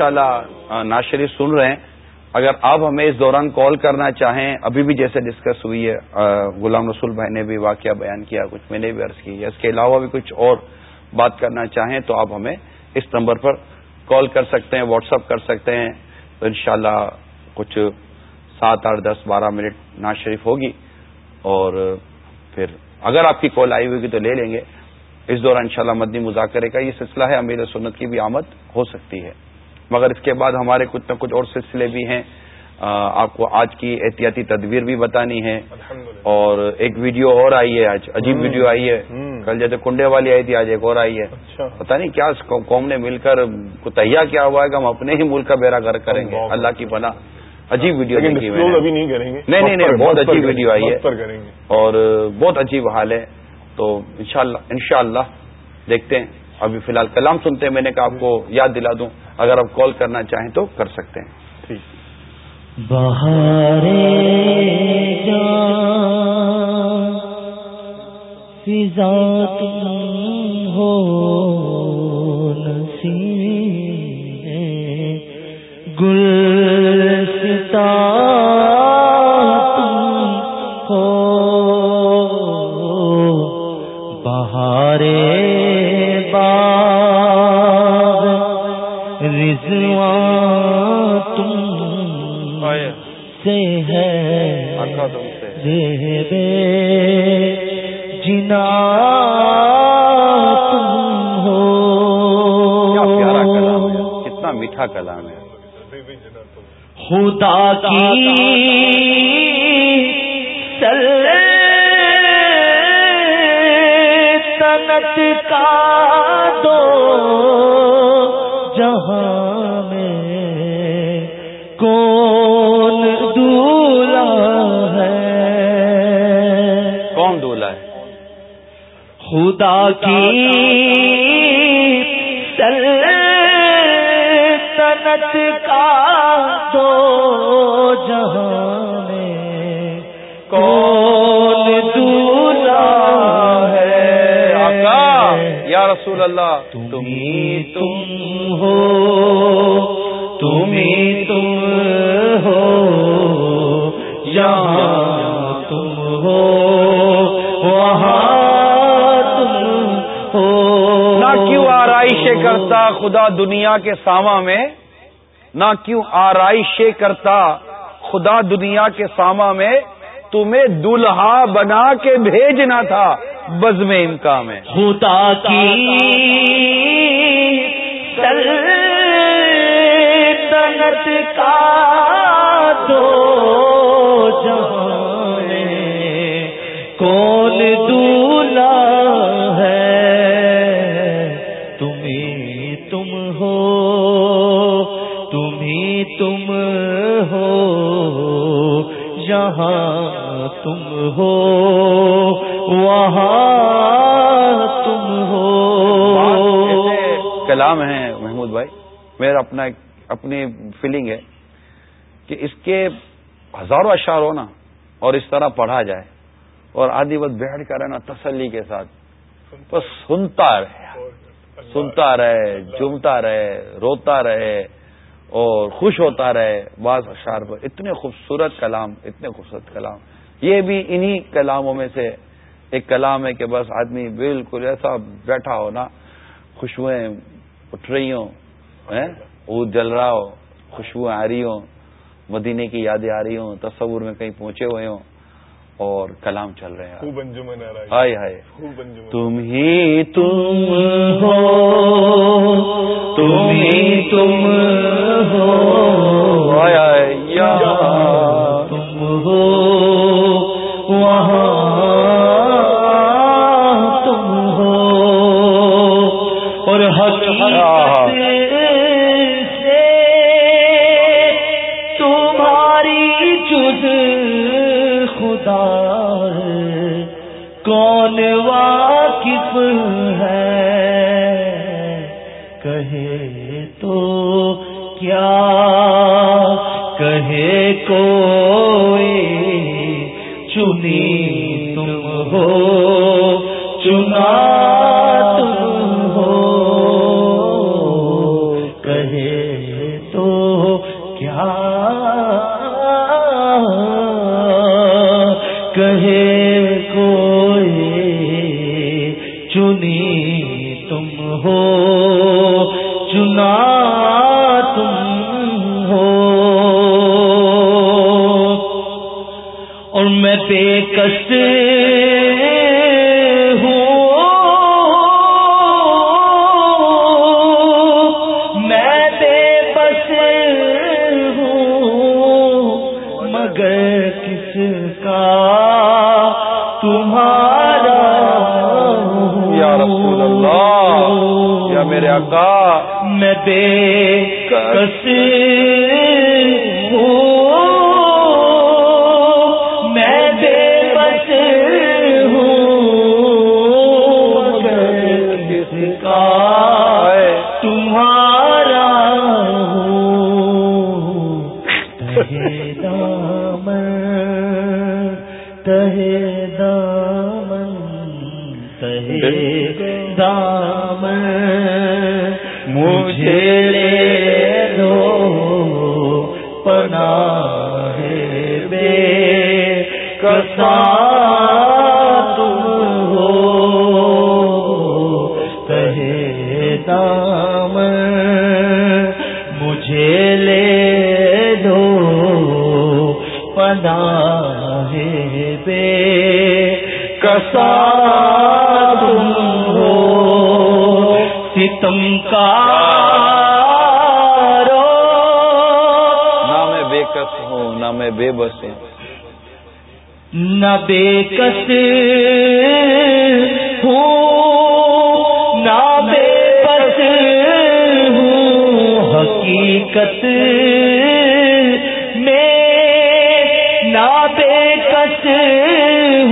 یہ ماشاء اللہ ناشری سن رہے ہیں۔ اگر آپ ہمیں اس دوران کال کرنا چاہیں، ابھی بھی جیسے ڈسکس ہوئی ہے غلام رسول بھائی نے بھی واقعہ بیان کیا، کچھ میں نے بھی عرض کی ہے۔ اس کے علاوہ بھی کچھ اور بات کرنا چاہیں تو آپ ہمیں اس نمبر پر کال کر سکتے ہیں، واٹس اپ کر سکتے ہیں۔ تو انشاءاللہ کچھ سات آٹھ دس بارہ منٹ ناز شریف ہوگی۔ اور پھر اگر آپ کی کال آئی ہوگی تو لے لیں گے۔ اس دوران انشاءاللہ مدنی مذاکرے کا یہ سلسلہ ہے، امیر سنت کی بھی آمد ہو سکتی ہے۔ مگر اس کے بعد ہمارے کچھ نہ کچھ اور سلسلے بھی ہیں۔ آپ کو آج کی احتیاطی تدبیر بھی بتانی ہے۔ اور ایک ویڈیو اور آئی ہے آج عجیب ویڈیو آئی ہے۔ کل جیسے کنڈے والی آئی تھی آج ایک اور آئی ہے۔ اچھا۔ پتا نہیں کیا قوم نے مل کر تہیا کیا ہوا ہے کہ ہم اپنے ہی ملک کا بیڑا گھر کریں گے۔ اللہ کی بنا۔ عجیب ویڈیو ابھی نہیں کریں گے۔ نہیں نہیں بہت عجیب ویڈیو آئی ہے۔ اور بہت عجیب حال ہے۔ تو انشاء اللہ دیکھتے ہیں۔ ابھی فی الحال کلام سنتے ہیں میں نے کہا آپ کو یاد دلا دوں اگر آپ کال کرنا چاہیں تو کر سکتے ہیں۔ بہارے فضا تم ہو گل سے ہے جنا تم ہو۔ کتنا میٹھا کلام ہے۔ خدا کی سلطنت کا دو جہاں خدا کی سلطنت کا دو جہاں میں کون دولا ہے؟ آقا یا رسول اللہ تم ہی تم ہو تم ہی تم ہو یہاں کرتا خدا دنیا کے ساما میں، نہ کیوں آرائش کرتا خدا دنیا کے ساما میں، تمہیں دلہا بنا کے بھیجنا تھا بز میں امکان میں۔ خدا کی کا دو جہاں جہاں تم ہو، وہاں تم ہو۔ کلام ہے محمود بھائی، میرا اپنا اپنی فیلنگ ہے کہ اس کے ہزاروں اشعار ہو نا اور اس طرح پڑھا جائے اور آدھی وقت بیٹھ کر رہنا تسلی کے ساتھ۔ بس سنتا رہے۔ سنتا رہے، جمتا رہے، روتا رہے۔ اور خوش ہوتا رہے بعض اشعار پر، اتنے خوبصورت کلام، اتنے خوبصورت کلام۔ یہ بھی انہی کلاموں میں سے ایک کلام ہے کہ بس آدمی بالکل ایسا بیٹھا ہو نا خوشبوئیں اٹھ رہی ہوں اود جل رہا ہو خوشبوئیں آ رہی ہوں، مدینے کی یادیں آ رہی ہوں، تصور میں کہیں پہنچے ہوئے ہوں۔ اور کلام چل رہے ہیں۔ ہائے ہائے۔ تم ہی تم ہو۔ تم ہی تم ہو۔ یا تم ہو۔ کوئی چنی تم ہو بے کس ہوں۔ میں بے بس ہوں۔ مگر کس کا تمہارا یا رسول اللہ یا میرے آقا۔ میں بے کس ہوں۔ میں بے بس ہوں نہ بے کس ہوں، نہ بے بس ہوں۔ حقیقت میں نہ بے کس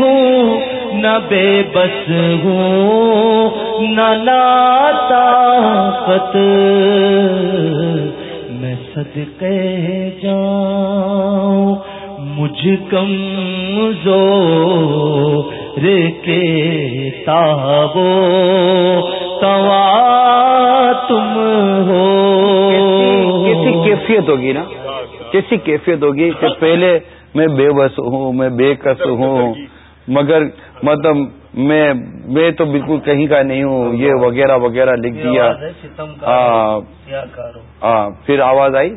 ہوں، نہ بے بس ہوں۔ نہ طاقت میں صدقے جاؤں۔ مجھ کم زور کے تابو توا تم ہو۔ کیسی کیفیت ہوگی نا؟ کیسی کیفیت ہوگی کہ پہلے میں بے بس ہوں میں بے کس ہوں مگر مطلب میں میں تو بالکل کہیں کا نہیں ہوں یہ وغیرہ وغیرہ لکھ دیا۔ ہاں ہاں پھر آواز آئی؟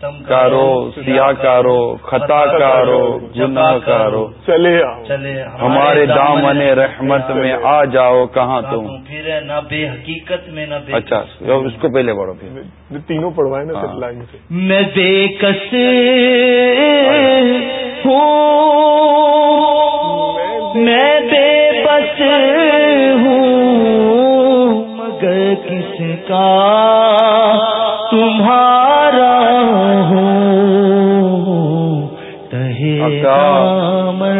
کارو سیاہ کارو خطا کارو گناہ کارو چلے چلے ہمارے دامن رحمت میں آ جاؤ۔ کہاں تم؟ پھر نہ بے حقیقت میں نہ بے اچھا اس کو پہلے پڑھو پھر۔ تینوں پڑھوائے نا ہاں۔ پھر لائن سے۔ میں بے کس ہوں میں بے بس ہوں مگر کس کا تہے دامن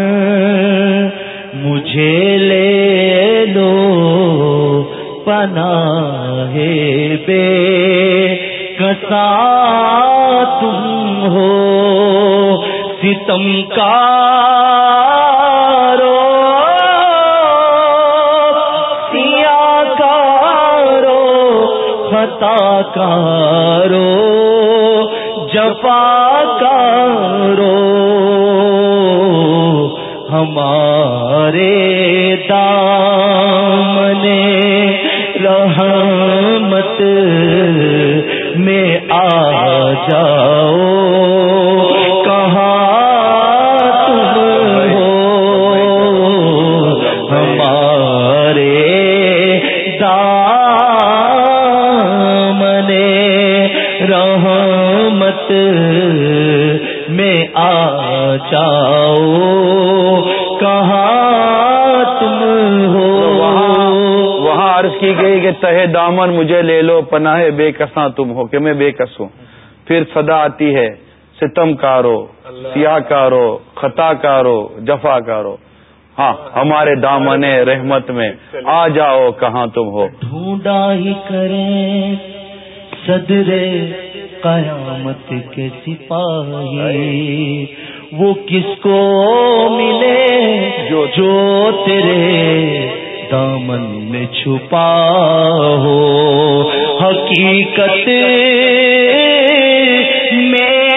مجھے لے لو، پناہ بے کسا تم ہو، ستم کارو سیا کارو خطا کارو ہمارے دامن رحمت میں آ جاؤ۔ کہاں تم ہو؟ ہمارے دامن رحمت میں آ جاؤ۔ کی گئی کہ تہ دامن مجھے لے لو پناہ بے کساں تم ہو کہ میں بے کس ہوں۔ پھر صدا آتی ہے ستم کارو سیاہ کارو خطا کارو جفا کارو۔ ہاں ہمارے دامن رحمت میں آ جاؤ کہاں تم ہو؟ ڈھونڈا ہی کریں صدر قیامت کے سپاہی۔ وہ کس کو ملے؟ جو جو تیرے دامن میں چھپا ہو۔ حقیقت میں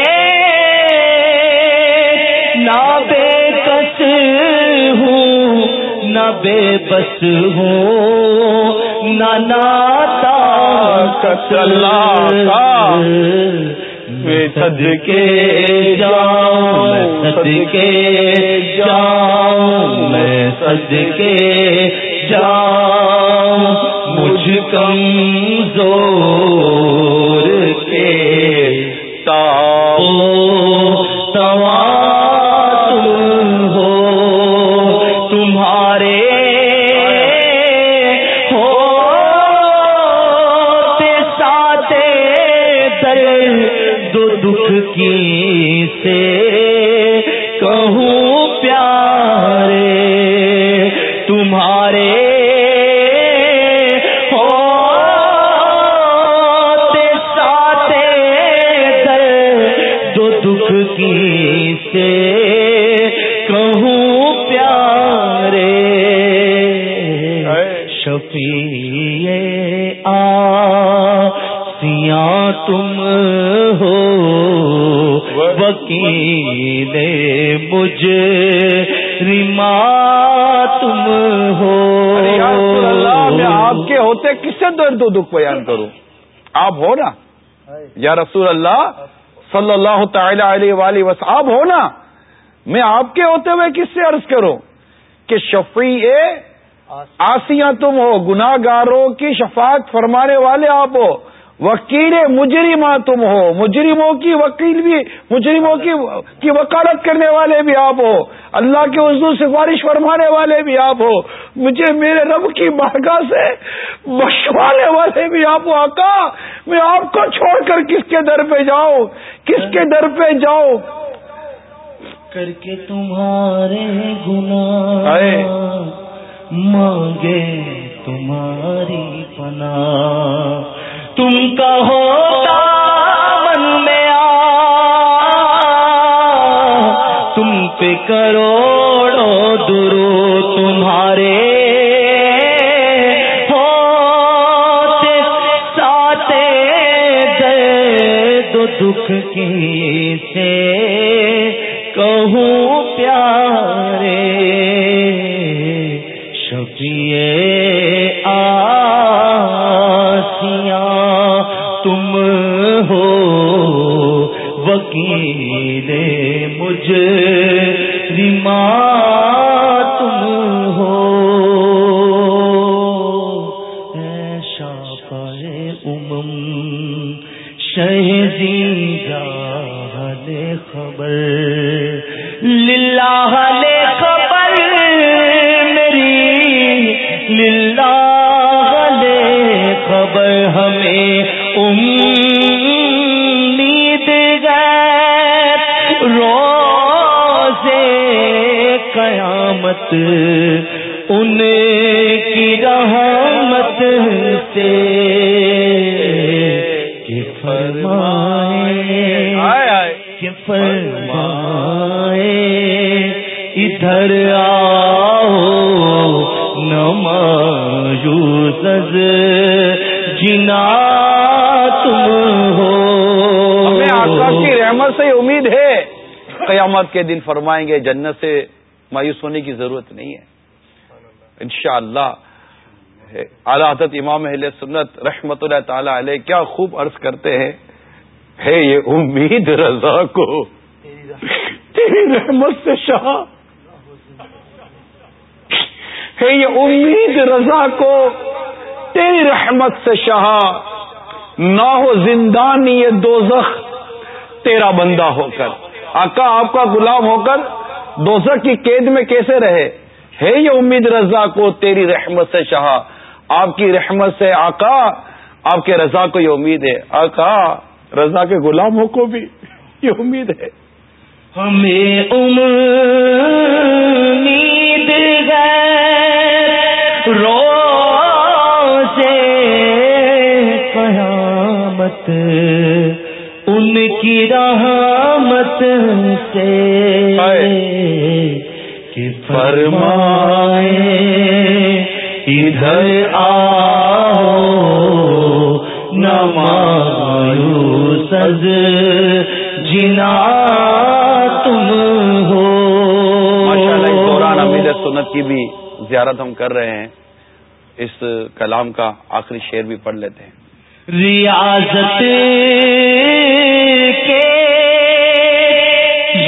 نہ بے کس ہوں نہ بے بس ہوں نہ ناتا اللہ میں سد کے جاؤں سد کے جاؤں میں سد کے جاؤں مجھ کمزور کے تا مجھ رما تم ہو۔ اللہ، میں آپ کے ہوتے کس سے درد و دکھ بیان کروں؟ آپ ہو نا؟ یا رسول اللہ، صلی اللہ تعالی علیہ وآلہ وسلم، آپ ہو نا؟ میں آپ کے ہوتے ہوئے کس سے عرض کروں کہ شفیع آسیاں تم ہو گناہ گاروں کی شفاعت فرمانے والے آپ ہو۔ وکیل مجرمہ تم ہو۔ مجرموں کی وکیل بھی مجرموں کی وکالت کرنے والے بھی آپ ہو۔ اللہ کے حضور سفارش فرمانے والے بھی آپ ہو۔ مجھے میرے رب کی بارگاہ سے بخشوانے والے بھی آپ ہو۔ آقا میں آپ کو چھوڑ کر کس کے در پہ جاؤں؟ کس کے در پہ جاؤں؟ کر کے تمہارے گنا آئے۔ مانگے تمہاری پنا تم کہو دامن میں آ۔ تم پہ کروڑو درو تمہارے ہوتے۔ ساتے درد و دکھ کی سے قیامت ان کی رحمت سے کہ فرمائے کہ فرمائے ادھر آؤ نمایوس جنا تم ہو۔ ہمیں آقا کی رحمت سے امید ہے۔ قیامت کے دن فرمائیں گے جنت سے مایوس ہونے کی ضرورت نہیں ہے۔ انشاءاللہ اللہ حضرت امام اہل سنت رحمت اللہ تعالی علیہ کیا خوب عرض کرتے ہیں۔ ہے یہ امید رضا کو۔ تیری رحمت سے شاہ۔ ہے یہ امید رضا کو۔ تیری رحمت سے شاہ۔ نہ ہو زندان یہ دوزخ، تیرا بندہ ہو کر۔ آقا، آپ کا غلام ہو کر۔ دوزخ کی قید میں کیسے رہے؟ ہے یہ امید رضا کو تیری رحمت سے شاہ، آپ کی رحمت سے آقا، آپ کے رضا کو یہ امید ہے۔ آقا، رضا کے غلاموں کو بھی یہ امید ہے۔ ہمیں امید ہے روزے قیامت، ان کی رحمت سے فرمائے ادھر آؤ نمایوس جنا تم ہو۔ دوران امید سنت کی بھی زیارت ہم کر رہے ہیں۔ اس کلام کا آخری شعر بھی پڑھ لیتے ہیں۔ ریاضت کے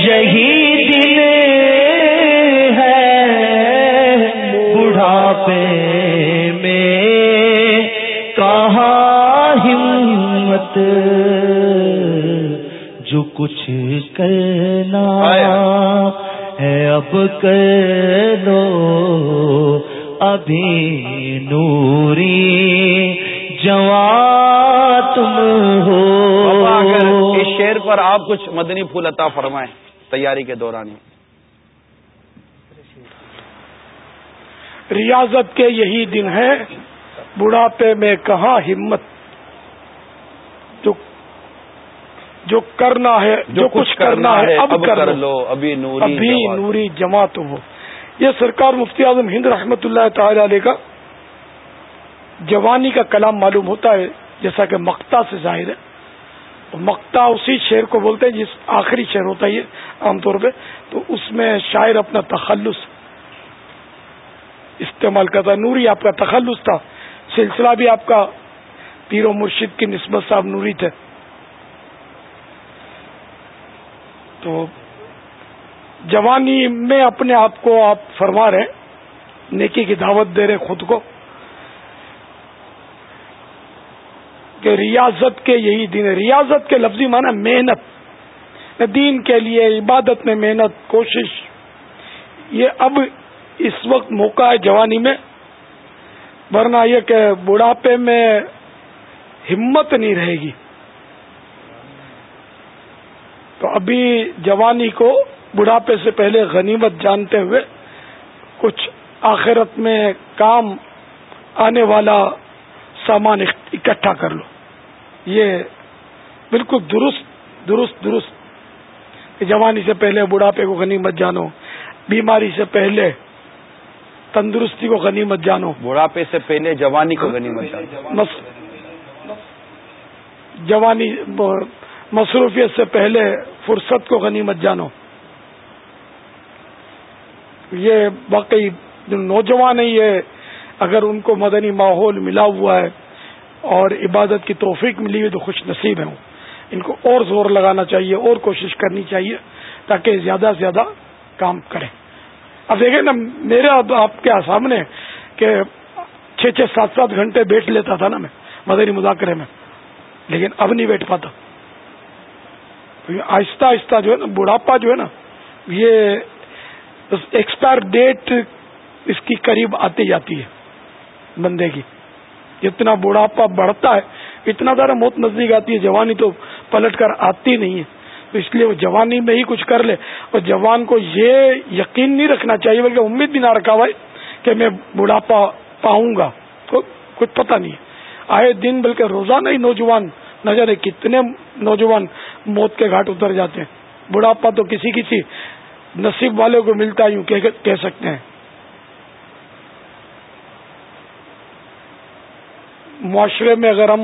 یہی جو کچھ کرنا ہے اب کر لو ابھی نوری جوان تم ہو۔ بابا، اگر اس شعر پر آپ کچھ مدنی پھول عطا فرمائیں تیاری کے دوران۔ ریاضت کے یہی دن ہے بڑھاپے میں کہاں ہمت جو جو کرنا ہے جو کچھ کرنا ہے اب کر لو۔ ابھی نوری ابھی۔ نوری جماعت ہو۔ یہ سرکار مفتی اعظم ہند رحمت اللہ تعالی علیہ کا جوانی کا کلام معلوم ہوتا ہے جیسا کہ مکتا سے ظاہر ہے۔ مکتا اسی شعر کو بولتے ہیں جس آخری شعر ہوتا ہے عام طور پہ۔ تو اس میں شاعر اپنا تخلص استعمال کرتا ہے۔ نوری آپ کا تخلص تھا سلسلہ بھی آپ کا۔ پیر و مرشد کی نسبت آپ نوری تھے۔ تو جوانی میں اپنے آپ کو آپ فرما رہے ہیں، نیکی کی دعوت دے رہے خود کو کہ ریاضت کے یہی دن ہے۔ ریاضت کے لفظی معنی محنت۔ دین کے لیے، عبادت میں محنت، کوشش۔ یہ اب اس وقت موقع ہے جوانی میں، ورنہ یہ کہ بڑھاپے میں ہمت نہیں رہے گی۔ تو ابھی جوانی کو بڑھاپے سے پہلے غنیمت جانتے ہوئے کچھ آخرت میں کام آنے والا سامان اکٹھا کر لو۔ یہ بالکل درست درست درست۔ کہ جوانی سے پہلے بڑھاپے کو غنیمت جانو بیماری سے پہلے تندرستی کو غنیمت جانو۔ بڑھاپے سے پہلے جوانی کو غنیمت جانو۔ جوانی مصروفیت سے پہلے فرصت کو غنیمت جانو۔ یہ واقعی جو نوجوان ہیں، یہ اگر ان کو مدنی ماحول ملا ہوا ہے اور عبادت کی توفیق ملی ہوئی تو خوش نصیب ہیں۔ ان کو اور زور لگانا چاہیے، اور کوشش کرنی چاہیے تاکہ زیادہ سے زیادہ کام کریں۔ اب دیکھیں نا، میرے آپ کے سامنے کہ چھ چھ سات سات گھنٹے بیٹھ لیتا تھا نا میں مدری مذاکرے میں، لیکن اب نہیں بیٹھ پاتا۔ آہستہ آہستہ جو ہے نا، بڑھاپا جو ہے نا، یہ ایکسپائر ڈیٹ اس کی قریب آتی جاتی ہے بندے کی۔ جتنا بڑھاپا بڑھتا ہے، اتنا زیادہ موت نزدیک آتی ہے، جوانی تو پلٹ کر آتی نہیں ہے۔ تو اس لیے وہ جوانی میں ہی کچھ کر لے۔ اور جوان کو یہ یقین نہیں رکھنا چاہیے، بلکہ امید بھی نہ رکھا ہوا کہ میں بڑھاپا پاؤں گا۔ تو کچھ پتہ نہیں ہے۔ آئے دن بلکہ روزانہ ہی نوجوان نظر ہے کتنے نوجوان موت کے گھاٹ اتر جاتے ہیں۔ بڑھاپا تو کسی کسی نصیب والے کو ملتا یوں کہہ سکتے ہیں۔ معاشرے میں اگر ہم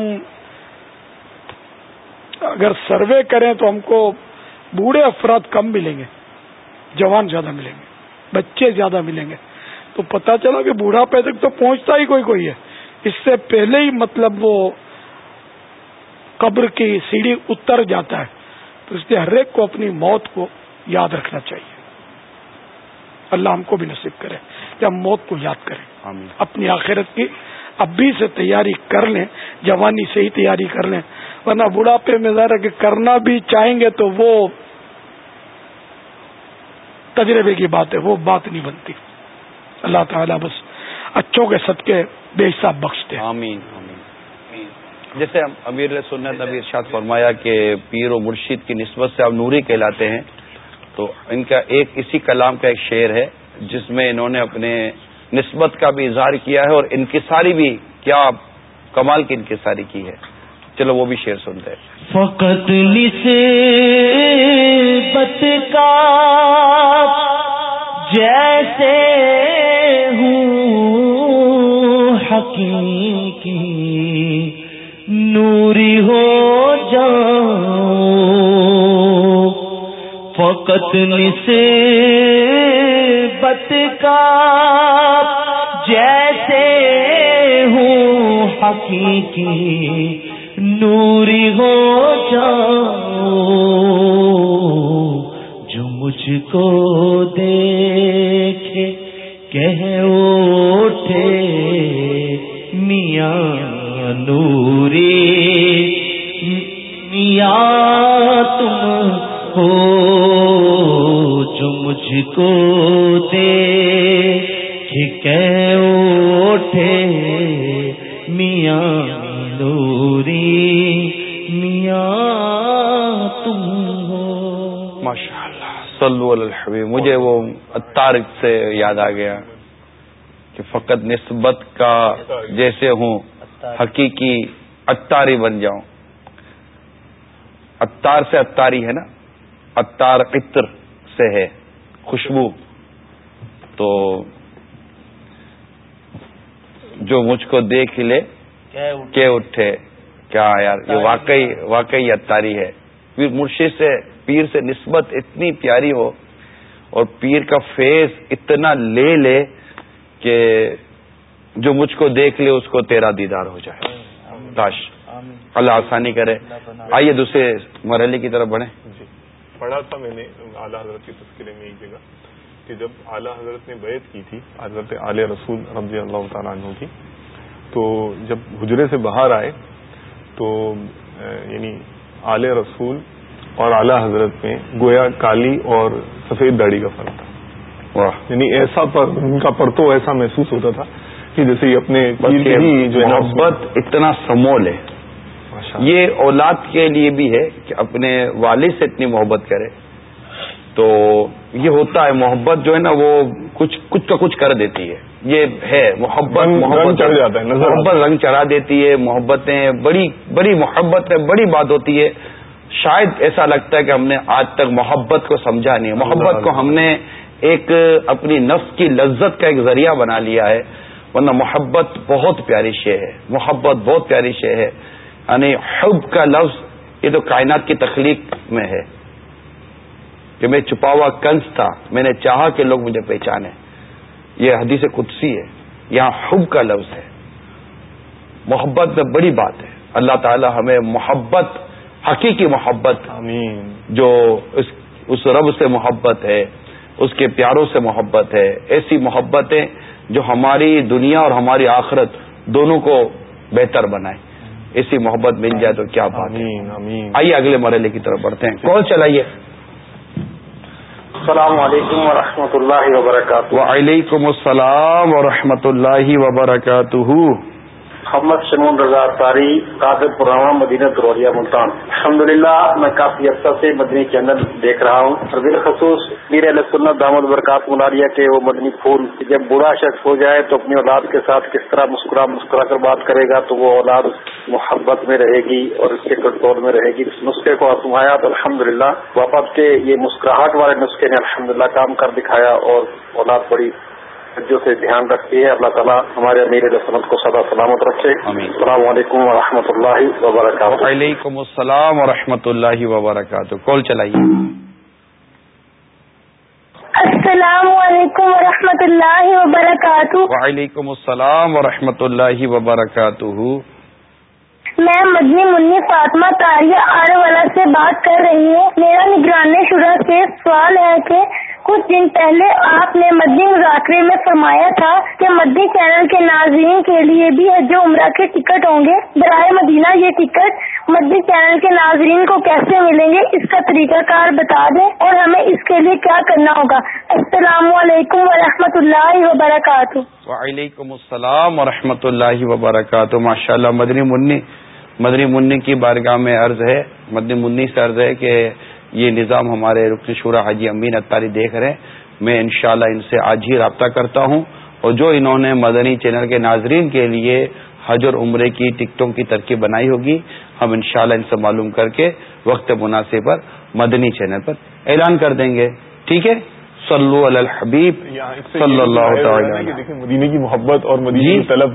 اگر سروے کریں تو ہم کو بوڑھے افراد کم ملیں گے۔ جوان زیادہ ملیں گے۔ بچے زیادہ ملیں گے۔ تو پتا چلا کہ بوڑھا پہ تک تو پہنچتا ہی کوئی کوئی ہے۔ اس سے پہلے ہی مطلب وہ قبر کی سیڑھی اتر جاتا ہے تو اس لیے ہر ایک کو اپنی موت کو یاد رکھنا چاہیے۔ اللہ ہم کو بھی نصیب کرے کہ ہم موت کو یاد کریں۔ آمین۔ اپنی آخرت کی ابھی سے تیاری کر لیں جوانی سے ہی تیاری کر لیں۔ ورنہ بڑھاپے میں ظاہر ہے کہ کرنا بھی چاہیں گے تو وہ تجربے کی بات ہے وہ بات نہیں بنتی۔ اللہ تعالیٰ بس اچھوں کے صدقے بے حساب بخشتے آمین۔ جیسے امیر سنت نبی ارشاد فرمایا کہ پیر و مرشید کی نسبت سے آپ نوری کہلاتے ہیں، تو ان کا ایک اسی کلام کا ایک شعر ہے، جس میں انہوں نے اپنے نسبت کا بھی اظہار کیا ہے اور انکساری بھی، کیا کمال کی انکساری کی ہے۔ چلو وہ بھی شعر سنتے ہیں۔ فقط کا جیسے ہوں حقیقی نوری ہو جاؤ فقط سے بت کا جیسے ہوں حقیقی۔ یاد آ گیا کہ فقط نسبت کا جیسے ہوں، حقیقی اتاری بن جاؤں۔ اتار سے اتاری ہے نا؟ اتار عطر سے ہے، خوشبو۔ تو جو مجھ کو دیکھ لے، کہ اٹھے۔ کیا یار، یہ واقعی واقعی اتاری ہے۔ پھر مرشد سے، پیر سے نسبت اتنی پیاری ہو اور پیر کا فیس اتنا لے لے کہ جو مجھ کو دیکھ لے اس کو تیرا دیدار ہو جائے۔ کاش۔ اللہ آسانی کرے۔ آئیے دوسرے مرحلے کی طرف بڑھیں۔ جی۔ پڑھا تھا میں نے اعلیٰ حضرت کی تذکرے میں ایک جگہ کہ جب اعلیٰ حضرت نے بیعت کی تھی حضرت اعلی رسول رضی اللہ تعالیٰ عنہ کی تو جب حجرے سے باہر آئے تو یعنی اعلی رسول اور اعلیٰ حضرت میں گویا کالی اور سفید داڑھی کا فرق تھا۔ واہ۔ یعنی ایسا پر ان کا پرتو ایسا محسوس ہوتا تھا کہ جیسے یہ اپنے جو محبت اتنا سمول ہے۔ یہ اولاد کے لیے بھی ہے کہ اپنے والد سے اتنی محبت کرے۔ تو یہ ہوتا ہے محبت جو ہے نا وہ کچھ کچھ کا کچھ کر دیتی ہے۔ یہ ہے محبت محبت چڑھ جاتا ہے۔ محبت رنگ چڑھا دیتی ہے محبتیں بڑی بڑی محبت ہے بڑی بات ہوتی ہے۔ شاید ایسا لگتا ہے کہ ہم نے آج تک محبت کو سمجھا نہیں ہے۔ محبت کو ہم نے ایک اپنی نفس کی لذت کا ایک ذریعہ بنا لیا ہے۔ ورنہ محبت بہت پیاری شے ہے۔ محبت بہت پیاری شے ہے۔ یعنی حب کا لفظ یہ تو کائنات کی تخلیق میں ہے۔ کہ میں چھپا ہوا کنس تھا، میں نے چاہا کہ لوگ مجھے پہچانے۔ یہ حدیث قدسی ہے۔ یہاں حب کا لفظ ہے۔ محبت میں بڑی بات ہے۔ اللہ تعالی ہمیں محبت حقیقی محبت آمین. جو اس اس رب سے محبت ہے اس کے پیاروں سے محبت ہے ایسی محبتیں جو ہماری دنیا اور ہماری آخرت دونوں کو بہتر بنائے۔ اسی محبت مل جائے تو کیا بات ہے۔ آمین آمین۔ آئیے اگلے مرحلے کی طرف بڑھتے ہیں۔ کون چلائیے؟ السلام علیکم ورحمۃ اللہ وبرکاتہ۔ وعلیکم السلام ورحمۃ اللہ وبرکاتہ۔ محمد شمون رضا تاری قادر پرامہ مدینہ درولیا ملتان۔ الحمد للہ میں کافی عرصہ سے مدنی چینل دیکھ رہا ہوں۔ اور بالخصوص میر علیہ سنت دامد برکات ملاریہ کے وہ مدنی پھول جب بوڑھا شخص ہو جائے تو اپنی اولاد کے ساتھ کس طرح مسکرا مسکرا کر بات کرے گا، تو وہ اولاد محبت میں رہے گی اور اس کے کنٹرول میں رہے گی۔ اس نسخے کو آزمایا تو الحمد للہ واپس کے یہ مسکراہٹ والے نسخے نے الحمد للہ کام کر دکھایا اور اولاد بڑی جو سے دھیان رکھتی ہے اللہ تعالیٰ ہمارے امیر رسمت کو سدا سلامت رکھے۔ السلام علیکم ورحمۃ اللہ وبرکاتہ۔ وعلیکم السلام ورحمۃ اللہ وبرکاتہ۔ کال چلائیے۔ السلام علیکم ورحمۃ اللہ وبرکاتہ۔ وعلیکم السلام ورحمۃ اللہ وبرکاتہ۔ میں مدنی منی فاطمہ تاریہ آر والا سے بات کر رہی ہوں۔ میرا نگران شورا سے سوال ہے کہ کچھ دن پہلے آپ نے مدنی مذاکرے میں فرمایا تھا کہ مدنی چینل کے ناظرین کے لیے بھی حج عمرہ کے ٹکٹ ہوں گے۔ برائے مدینہ یہ ٹکٹ مدنی چینل کے ناظرین کو کیسے ملیں گے اس کا طریقہ کار بتا دیں اور ہمیں اس کے لیے کیا کرنا ہوگا۔ السلام علیکم ورحمۃ اللہ وبرکاتہ۔ وعلیکم السلام ورحمۃ اللہ وبرکاتہ۔ ماشاء اللہ مدنی منی مدنی منی کی بارگاہ میں عرض ہے۔ مدنی منی سے عرض ہے کہ یہ نظام ہمارے رکن شورا حاجی امین اتاری دیکھ رہے ہیں۔ میں انشاءاللہ ان سے آج ہی رابطہ کرتا ہوں۔ اور جو انہوں نے مدنی چینل کے ناظرین کے لیے حج اور عمرے کی ٹکٹوں کی ترکیب بنائی ہوگی ہم انشاءاللہ ان سے معلوم کر کے وقت مناسب پر مدنی چینل پر اعلان کر دیں گے۔ ٹھیک ہے؟ صلو علی الحبیب صلی اللہ تعالی مدینے کی محبت اور مدینے جی۔ کی طلب۔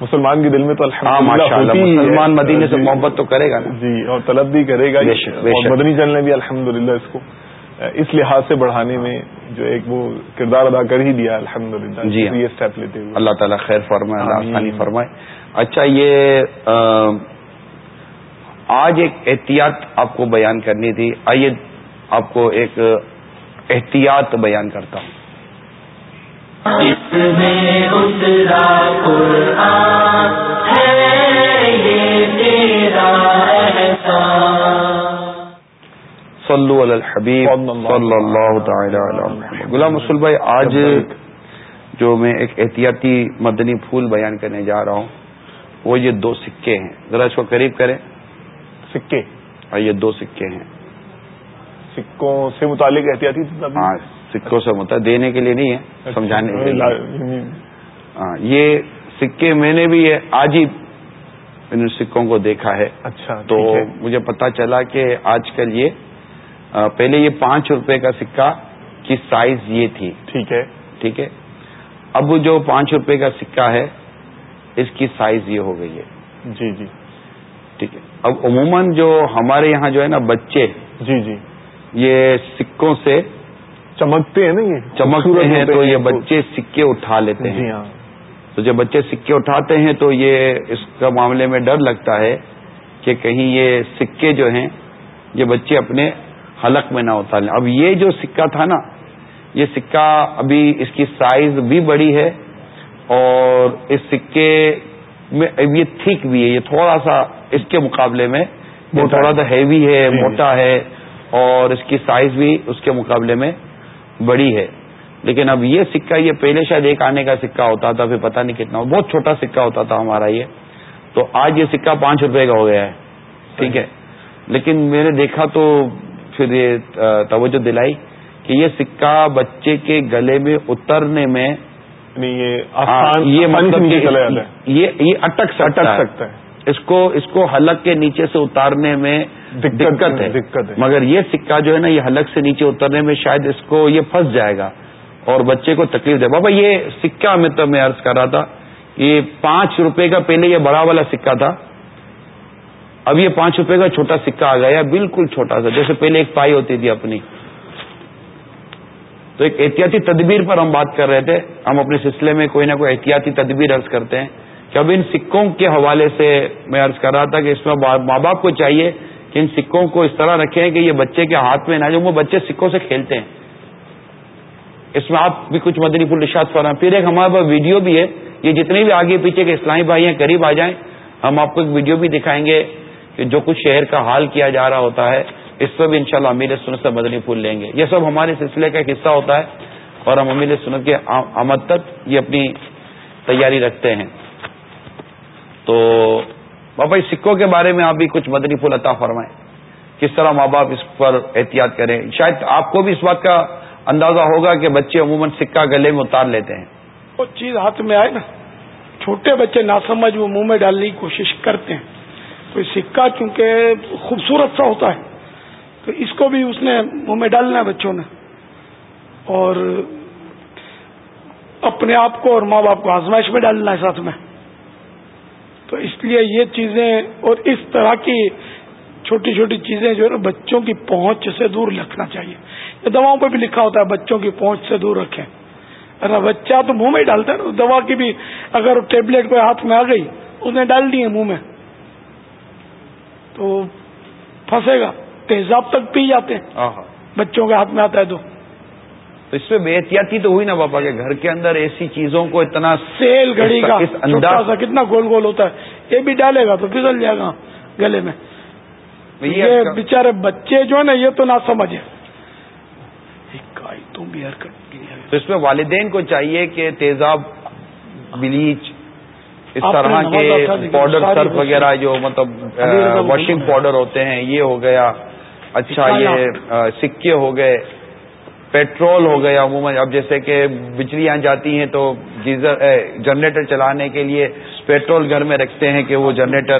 مسلمان کے دل میں تو ہاں الحمد مسلمان مدینے سے محبت تو کرے گا نا۔ جی اور طلب بھی کرے گا۔ اور۔ مدنی چینل نے بھی الحمد اس کو اس لحاظ سے بڑھانے میں جو ایک وہ کردار ادا کر ہی دیا الحمد للہ جی ہاں۔ یہ اسٹیپ لیتے ہوئے۔ اللہ تعالیٰ خیر فرمائے۔ آسانی فرمائے۔ اچھا یہ آج ایک احتیاط آپ کو بیان کرنی تھی۔ آئیے آپ کو ایک احتیاط بیان کرتا ہوں۔ اس میں اترا قرآن ہے یہ تیرا احسان؟ صلو علی الحبیب صلی اللہ صلی اللہ تعالی علی محمد. غلام رسول بھائی آج جو میں ایک احتیاطی مدنی پھول بیان کرنے جا رہا ہوں وہ یہ دو سکے ہیں۔ ذرا اس کو قریب کریں۔ سکے؟ اور یہ دو سکے ہیں۔ سکوں سے متعلق احتیاطی؟ ہاں سکوں سے متا دینے کے لیے نہیں ہے سمجھانے کے لیے۔ ہاں یہ سکے میں نے بھی آج ہی ان سکوں کو دیکھا ہے۔ اچھا تو ہے۔ مجھے پتا چلا کہ آج کل یہ پہلے یہ پانچ روپے کا سکہ کی سائز یہ تھی۔ ٹھیک ہے۔ ٹھیک ہے؟ اب جو پانچ روپے کا سکہ ہے اس کی سائز یہ ہو گئی ہے۔ جی جی۔ ٹھیک ہے۔ اب عموماً جو ہمارے یہاں جو ہے نا بچے جی جی۔ یہ سکوں سے چمکتے ہیں نا یہ چمکتے ہیں تو یہ بچے سکے اٹھا لیتے جی ہیں ہاں تو جب بچے سکے اٹھاتے ہیں تو یہ اس کا معاملے میں ڈر لگتا ہے کہ کہیں یہ سکے جو ہیں یہ بچے اپنے حلق میں نہ اتار لیں اب یہ جو سکہ تھا نا یہ سکہ ابھی اس کی سائز بھی بڑی ہے اور اس سکے میں اب یہ ٹھیک بھی ہے یہ تھوڑا سا اس کے مقابلے میں موٹا تھوڑا۔ سا ہیوی ہے جی، جی۔ موٹا ہے اور اس کی سائز بھی اس کے مقابلے میں بڑی ہے۔ لیکن اب یہ سکہ یہ پہلے شاید ایک آنے کا سکہ ہوتا تھا پھر پتہ نہیں کتنا بہت چھوٹا سکہ ہوتا تھا ہمارا یہ۔ تو آج یہ سکہ پانچ روپے کا ہو گیا ہے ٹھیک ہے۔ لیکن میں نے دیکھا تو پھر یہ توجہ دلائی کہ یہ سکہ بچے کے گلے میں اترنے میں یہ ہاں، مطلب یہ اٹک سکتا ہے۔ اس کو اس کو حلق کے نیچے سے اتارنے میں دقت- ہے۔ مگر یہ سکہ جو ہے نا یہ حلق سے نیچے اترنے میں شاید اس کو یہ پھنس جائے گا۔ اور بچے کو تکلیف دے۔ بابا یہ سکہ میں تو میں عرض کر رہا تھا یہ پانچ روپے کا پہلے یہ بڑا والا سکہ تھا اب یہ پانچ روپے کا چھوٹا سکہ آ گیا بالکل چھوٹا سا۔ جیسے پہلے ایک پائی ہوتی تھی اپنی۔ تو ایک احتیاطی تدبیر پر ہم بات کر رہے تھے۔ ہم اپنے سلسلے میں کوئی نہ کوئی احتیاطی تدبیر عرض کرتے ہیں۔ کہ اب ان سکوں کے حوالے سے میں عرض کر رہا تھا کہ اس میں ماں باپ کو چاہیے کہ ان سکوں کو اس طرح رکھیں کہ یہ بچے کے ہاتھ میں نہ جو وہ بچے سکوں سے کھیلتے ہیں۔ اس میں آپ بھی کچھ مدنی پھول ارشاد فرما۔ پھر ایک ہمارے پاس ویڈیو بھی ہے۔ یہ جتنے بھی آگے پیچھے کے اسلامی بھائی ہیں، قریب آ جائیں۔ ہم آپ کو ایک ویڈیو بھی دکھائیں گے کہ جو کچھ شہر کا حال کیا جا رہا ہوتا ہے۔ اس پہ بھی انشاءاللہ شاء امیر سنت سے مدنی پھول لیں گے۔ یہ سب ہمارے سلسلے کا ایک حصہ ہوتا ہے اور ہم امیر سنت کے آمد تک یہ اپنی تیاری رکھتے ہیں۔ تو بابا سکوں کے بارے میں آپ بھی کچھ مدنی پھول عطا فرمائیں۔ کس طرح ماں باپ اس پر احتیاط کریں۔ شاید آپ کو بھی اس بات کا اندازہ ہوگا کہ بچے عموماً سکہ گلے میں اتار لیتے ہیں۔ وہ چیز ہاتھ میں آئے نا، چھوٹے بچے ناسمجھ وہ منہ میں ڈالنے کی کوشش کرتے ہیں۔ تو سکہ چونکہ خوبصورت سا ہوتا ہے، تو اس کو بھی اس نے منہ میں ڈالنا ہے بچوں نے۔ اور اپنے آپ کو اور ماں باپ کو آزمائش میں ڈالنا ہے ساتھ میں۔ تو اس لیے یہ چیزیں اور اس طرح کی چھوٹی چھوٹی چیزیں جو ہے نا بچوں کی پہنچ سے دور رکھنا چاہیے۔ یہ دواؤں پہ بھی لکھا ہوتا ہے بچوں کی پہنچ سے دور رکھیں۔ ارے بچہ تو منہ میں ہی ڈالتا ہے نا دوا کی بھی اگر ٹیبلٹ کوئی ہاتھ میں آ گئی اس نے ڈال دی ہے منہ میں۔ تو پھنسے گا تیزاب تک پی جاتے ہیں۔ بچوں کے ہاتھ میں آتا ہے تو۔ تو اس میں بے احتیاطی تو ہوئی نا پاپا کہ گھر کے اندر ایسی چیزوں کو اتنا سیل گھڑی کا اس انداز سا کتنا گول گول ہوتا ہے۔ یہ بھی ڈالے گا تو پھسل جائے گا گلے میں۔ یہ بےچارے بچے جو ہے نا یہ تو نہ سمجھے تم بھی حرکت تو اس میں والدین کو چاہیے کہ تیزاب بلیچ اس طرح کے پاؤڈر سرف وغیرہ جو مطلب واشنگ پاؤڈر ہوتے ہیں یہ ہو گیا۔ اچھا یہ سکے ہو گئے۔ پیٹرول ہو گیا عموماً. اب جیسے کہ بجلی آ جاتی ہیں تو گیزر جنریٹر چلانے کے لیے پیٹرول گھر میں رکھتے ہیں کہ وہ جنریٹر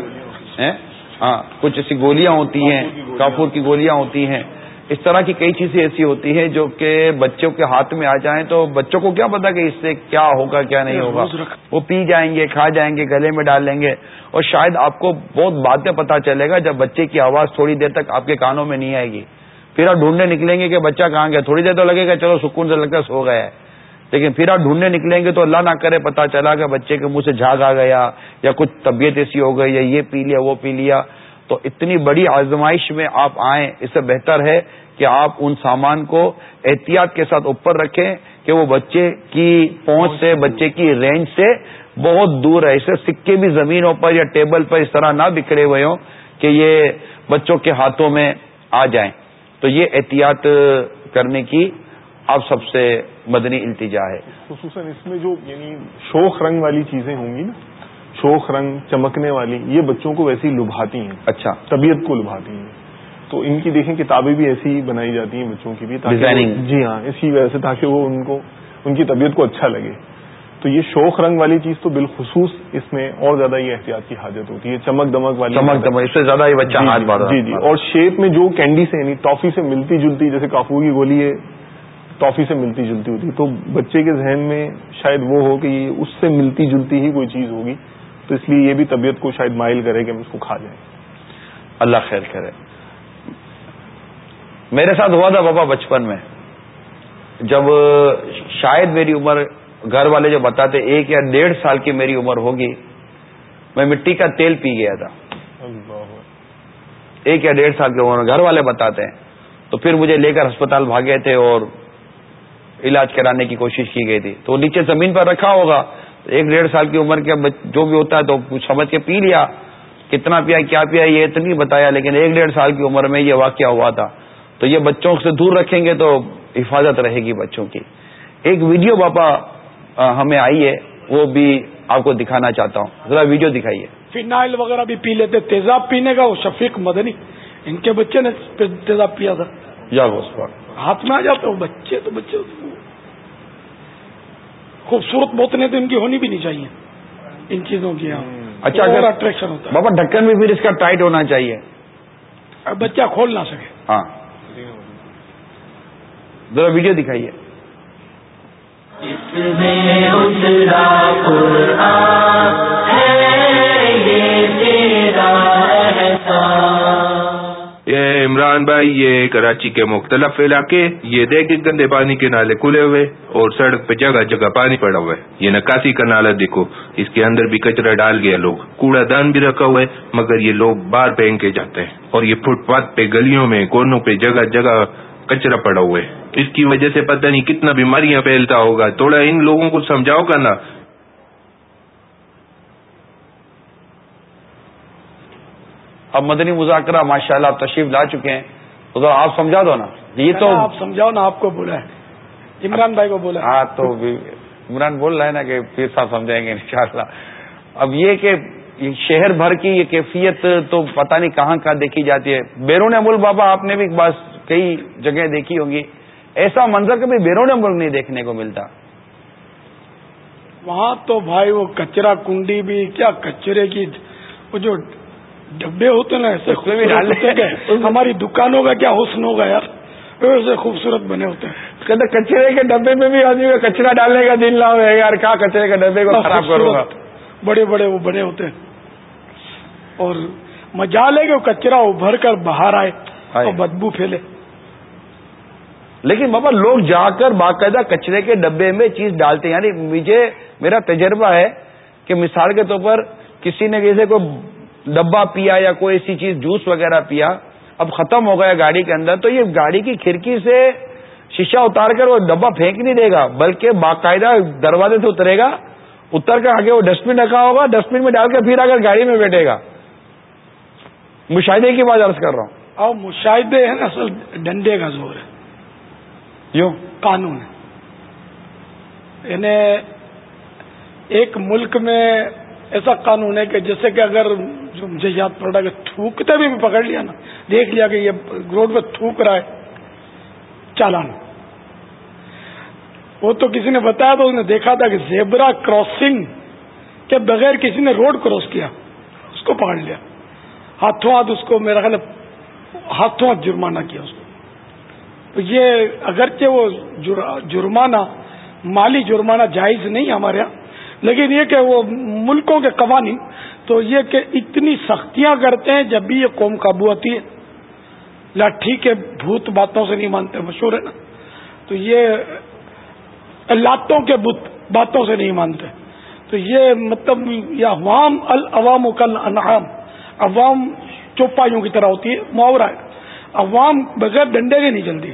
ہاں کچھ ایسی گولیاں ہوتی ہیں کافور کی گولیاں ہوتی ہیں. اس طرح کی کئی چیزیں ایسی ہوتی ہیں جو کہ بچوں کے ہاتھ میں آ جائیں تو بچوں کو کیا پتا کہ اس سے کیا ہوگا کیا نہیں ہوگا؟ وہ پی جائیں گے کھا جائیں گے گلے میں ڈال لیں گے اور شاید آپ کو بہت باتیں پتا چلے گا جب بچے کی آواز تھوڑی دیر تک آپ کے کانوں میں نہیں آئے گی۔ پھر آپ ڈھونڈنے نکلیں گے کہ بچہ کہاں گیا؟ تھوڑی دیر تو لگے گا، چلو سکون سے لگتا سو گیا ہے۔ لیکن پھر آپ ڈھونڈنے نکلیں گے تو اللہ نہ کرے پتا چلا کہ بچے کے منہ سے جھاگ آ گیا یا کچھ طبیعت ایسی ہو گئی یا یہ پی لیا، وہ پی لیا۔ تو اتنی بڑی آزمائش میں آپ آئیں، اس سے بہتر ہے کہ آپ ان سامان کو احتیاط کے ساتھ اوپر رکھیں کہ وہ بچے کی پہنچ سے، بچے کی رینج سے بہت دور ہے۔ اسے سکے بھی زمینوں پر یا ٹیبل پر اس طرح نہ بکھرے ہوئے ہوں کہ یہ بچوں کے ہاتھوں میں آ جائیں۔ تو یہ احتیاط کرنے کی آپ سب سے مدنی التجا ہے۔ خصوصاً اس میں جو یعنی شوق رنگ والی چیزیں ہوں گی نا شوق رنگ چمکنے والی یہ بچوں کو ویسی لبھاتی ہیں۔ اچھا۔ طبیعت کو لبھاتی ہیں۔ تو ان کی دیکھیں کتابیں بھی ایسی بنائی جاتی ہیں بچوں کی بھی جی ہاں اسی وجہ سے تاکہ وہ ان کو ان کی طبیعت کو اچھا لگے۔ تو یہ شوق رنگ والی چیز تو بالخصوص اس میں اور زیادہ یہ احتیاط کی حاجت ہوتی ہے چمک دمک والی چمک دمک اس سے زیادہ یہ بچہ جی جی, جی, جی اور شیپ میں جو کینڈی سے یعنی ٹافی سے ملتی جلتی جیسے کافور کی گولی ہے ٹافی سے ملتی جلتی ہوتی تو بچے کے ذہن میں شاید وہ ہو کہ یہ اس سے ملتی جلتی ہی کوئی چیز ہوگی۔ تو اس لیے یہ بھی طبیعت کو شاید مائل کرے کہ ہم اس کو کھا جائیں۔ اللہ خیر کرے۔ میرے ساتھ ہوا تھا بابا بچپن میں جب شاید میری عمر گھر والے جو بتاتے ایک یا ڈیڑھ سال کی میری عمر ہوگی میں مٹی کا تیل پی گیا تھا۔ ایک یا ڈیڑھ سال کی عمر میں گھر والے بتاتے ہیں۔ تو پھر مجھے لے کر ہسپتال بھاگے تھے اور علاج کرانے کی کوشش کی گئی تھی۔ تو نیچے زمین پر رکھا ہوگا۔ ایک ڈیڑھ سال کی عمر کے جو بھی ہوتا ہے تو کچھ سمجھ کے پی لیا۔ کتنا پیا کیا پیا یہ اتنی بتایا لیکن ایک ڈیڑھ سال کی عمر میں یہ واقعہ ہوا تھا۔ تو یہ بچوں سے دور رکھیں گے تو حفاظت رہے گی بچوں کی۔ ایک ویڈیو باپا ہمیں آئی ہے وہ بھی آپ کو دکھانا چاہتا ہوں۔ ذرا ویڈیو دکھائیے۔ فینائل وغیرہ بھی پی لیتے تیزاب پینے کا وہ شفیق مدنی ان کے بچے نے تیزاب پیا تھا۔ جا ہاتھ میں آ جاتے بچے تو بچے۔ خوبصورت بوتلیں تو ان کی ہونی بھی نہیں چاہیے ان چیزوں کی اچھا اٹریکشن ہوتا ہے۔ بابا ڈھکن بھی پھر اس کا ٹائٹ ہونا چاہیے۔ بچہ کھول نہ سکے۔ ہاں۔ ذرا ویڈیو دکھائیے۔ یہ عمران بھائی، یہ کراچی کے مختلف علاقے، یہ دیکھ گندے پانی کے نالے کھلے ہوئے اور سڑک پہ جگہ جگہ پانی پڑا ہوا ہے یہ نکاسی کا نالا دیکھو، اس کے اندر بھی کچرا ڈال گیا لوگ۔ کوڑا دان بھی رکھا ہوا ہے، مگر یہ لوگ باہر پہن کے جاتے ہیں۔ اور یہ فٹ پاتھ پہ گلیوں میں، کونوں پہ جگہ جگہ کچرا پڑا ہوا ہے۔ اس کی وجہ سے پتہ نہیں کتنا بیماریاں پھیلتا ہوگا۔ تھوڑا ان لوگوں کو سمجھاؤ گا نا۔ اب مدنی مذاکرہ ماشاء اللہ آپ تشریف لا چکے ہیں۔ تو ذرا آپ سمجھا دو نا۔ یہ تو آپ سمجھاؤ نا آپ کو بولا ہے۔ عمران بھائی کو بولا ہاں تو عمران بول رہا ہے نا کہ پھر صاحب سمجھائیں گے انشاءاللہ۔ اب یہ کہ شہر بھر کی یہ کیفیت تو پتہ نہیں کہاں کہاں دیکھی جاتی ہے۔ بیرون ملک بابا آپ نے بھی ایک بات کئی جگہ دیکھی ہوں گی۔ ایسا منظر کبھی بیرون ملک نہیں دیکھنے کو ملتا۔ وہاں تو بھائی وہ کچرا کنڈی بھی کیا کچرے کی وہ جو ڈبے ہوتے نا ایسے خوبصورت۔ ہماری دکانوں کا کیا حسن ہوگا یار۔ ایسے خوبصورت بنے ہوتے ہیں۔ کچرے کے ڈبے میں بھی آدمی کو کچرا ڈالنے کا دل نہ ہو یار کہاں کچرے کے ڈبے کو خراب کروں گا؟ بڑے بڑے وہ بنے ہوتے ہیں۔ اور مجال ہے کہ وہ کچرا ابھر کر باہر آئے آئے۔ تو بدبو پھیلے۔ لیکن بابا لوگ جا کر باقاعدہ کچرے کے ڈبے میں چیز ڈالتے ہیں۔ یعنی مجھے میرا تجربہ ہے کہ مثال کے طور پر کسی نے جیسے کوئی ڈبا پیا یا کوئی ایسی چیز جوس وغیرہ پیا، اب ختم ہو گیا گاڑی کے اندر، تو یہ گاڑی کی کھڑکی سے شیشہ اتار کر وہ ڈبا پھینک نہیں دے گا، بلکہ باقاعدہ دروازے سے اترے گا، اتر کر آگے وہ ڈسٹ بن رکھا ہوگا ڈسٹ بن میں ڈال کر پھر اگر گاڑی میں بیٹھے گا۔ مشاہدے کی بات عرض کر رہا ہوں۔ اور مشاہدے ہیں نا، اصل ڈنڈے کا زور ہے۔ یوں؟ قانون. ہے یعنی ایک ملک میں ایسا قانون ہے کہ جیسے کہ اگر جو مجھے یاد پڑ رہا ہے کہ تھوکتے بھی پکڑ لیا نا، دیکھ لیا کہ یہ روڈ پہ تھوک رہا ہے، چالان. وہ تو کسی نے بتایا تو اس نے دیکھا تھا کہ زیبرا کراسنگ کے بغیر کسی نے روڈ کراس کیا، اس کو پکڑ لیا. ہاتھوں ہاتھ اس کو میرا خیال ہے، ہاتھوں ہاتھ جرمانہ کیا اس کو تو یہ اگرچہ وہ جرمانہ، مالی جرمانہ جائز نہیں ہمارے یہاں، لیکن یہ کہ وہ ملکوں کے قوانین، تو یہ کہ اتنی سختیاں کرتے ہیں جب بھی یہ قوم قابو آتی ہے۔ لاٹھی کے بھوت باتوں سے نہیں مانتے، مشہور ہے نا۔ تو یہ لاتوں کے بت باتوں سے نہیں مانتے۔ تو یہ مطلب یہ عوام، العوام کل انعام۔ عوام چوپایوں کی طرح ہوتی ہے، محاورہ ہے۔ عوام بغیر ڈنڈے کے نہیں چلتی۔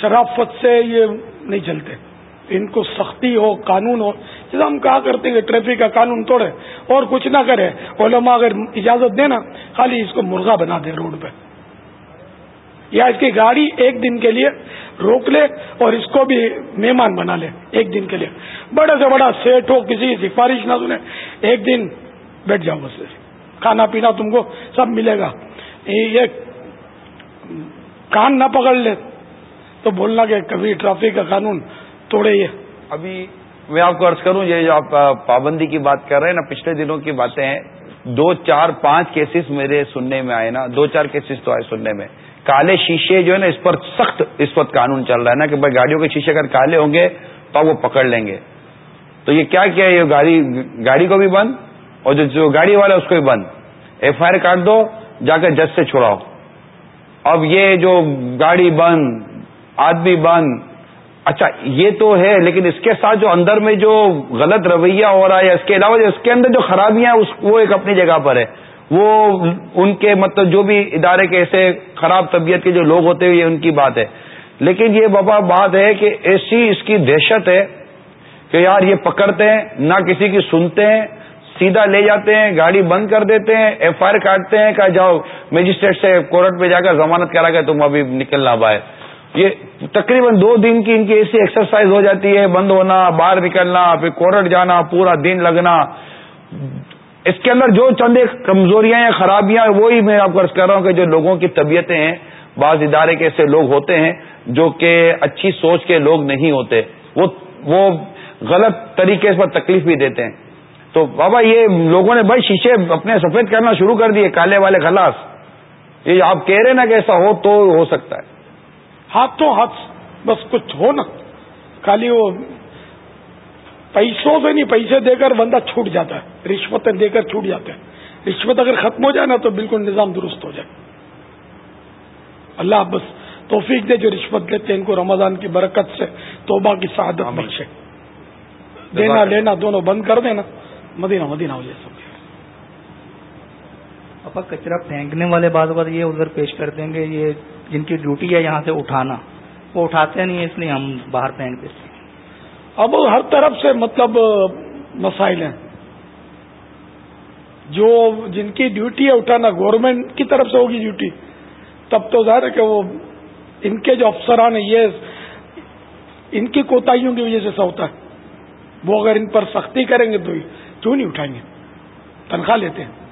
شرافت سے یہ نہیں چلتے ان کو سختی ہو، قانون ہو، جیسے ہم کہا کرتے ہیں کہ ٹریفک کا قانون توڑے اور کچھ نہ کرے، علماء اگر اجازت دے نا خالی اس کو مرغا بنا دے روڈ پہ۔ یا اس کی گاڑی ایک دن کے لیے روک لے اور اس کو بھی مہمان بنا لے ایک دن کے لیے۔ بڑے سے بڑا سیٹ ہو، کسی سفارش نہ سنے، ایک دن بیٹھ جاؤ بس۔ کھانا پینا تم کو سب ملے گا۔ یہ کان نہ پکڑ لے۔ تو بولنا کہ کبھی ٹرافک کا قانون توڑے یہ۔ ابھی میں آپ کو عرض کروں، یہ جو آپ پابندی کی بات کر رہے ہیں نا، پچھلے دنوں کی باتیں ہیں۔ دو چار پانچ کیسز میرے سننے میں آئے نا، دو چار کیسز تو آئے سننے میں۔ کالے شیشے جو ہے نا، اس پر سخت، اس وقت قانون چل رہا ہے نا کہ بھائی گاڑیوں کے شیشے اگر کالے ہوں گے تو وہ پکڑ لیں گے۔ تو یہ کیا کیا یہ گاڑی گاڑی کو بھی بند اور جو گاڑی والا اس کو بھی بند۔ ایف آئی آر کاٹ دو، جا کر جج سے چھڑاؤ۔ اب یہ جو گاڑی بند آدمی بند اچھا یہ تو ہے، لیکن اس کے ساتھ جو اندر میں جو غلط رویہ ہو رہا ہے، اس کے علاوہ اس کے اندر جو خرابیاں ہیں وہ ایک اپنی جگہ پر ہے۔ وہ ان کے مطلب جو بھی ادارے کے ایسے خراب طبیعت کے جو لوگ ہوتے ہیں، یہ ان کی بات ہے۔ لیکن یہ بابا بات ہے کہ ایسی اس کی دہشت ہے کہ یار یہ پکڑتے ہیں، نہ کسی کی سنتے ہیں، سیدھا لے جاتے ہیں، گاڑی بند کر دیتے ہیں، ایف آئی آر کاٹتے ہیں کہ جاؤ، مجسٹریٹ سے کورٹ پہ جا کر ضمانت کرا کے تم ابھی نکلنا پائے۔ یہ تقریباً دو دن کی ان کی ایسی ایکسرسائز ہو جاتی ہے، بند ہونا، باہر نکلنا، پھر کورٹ جانا، پورا دن لگنا۔ اس کے اندر جو چند کمزوریاں یا خرابیاں وہی میں آپ کو عرض کر رہا ہوں کہ جو لوگوں کی طبیعتیں ہیں، بعض ادارے کے ایسے لوگ ہوتے ہیں جو کہ اچھی سوچ کے لوگ نہیں ہوتے۔ وہ وہ غلط طریقے پر تکلیف بھی دیتے ہیں۔ تو بابا، یہ لوگوں نے بھائی شیشے اپنے سفید کرنا شروع کر دیے، کالے والے خلاص یہ آپ کہہ رہے نا کہ ایسا ہو تو ہو سکتا ہے۔ ہاتھوں ہاتھ بس کچھ ہو نا خالی وہ پیسوں سے نہیں پیسے دے کر بندہ چھوٹ جاتا ہے۔ رشوتیں دے کر چھوٹ جاتے ہیں۔ رشوت اگر ختم ہو جائے نا تو بالکل نظام درست ہو جائے۔ اللہ بس توفیق دے جو رشوت لیتے ہیں ان کو رمضان کی برکت سے توبہ کی سعادت بخشے۔ دینا لینا دونوں بند کر دینا۔ مدینہ مدینہ ہو جائے سب۔ اپا کچرا پھینکنے والے بعض بات یہ ادھر پیش کر دیں گے یہ جن کی ڈیوٹی ہے یہاں سے اٹھانا، وہ اٹھاتے نہیں اس لیے ہم باہر پھینک دیتے ہیں۔ اب ہر طرف سے مطلب مسائل ہیں۔ جو جن کی ڈیوٹی ہے اٹھانا گورنمنٹ کی طرف سے ہوگی ڈیوٹی، تب تو ظاہر ہے کہ وہ ان کے جو افسران ہیں، یہ ان کی کوتاہیوں کی وجہ سے ایسا ہوتا ہے۔ وہ اگر ان پر سختی کریں گے تو کیوں نہیں اٹھائیں گے؟ تنخواہ لیتے ہیں۔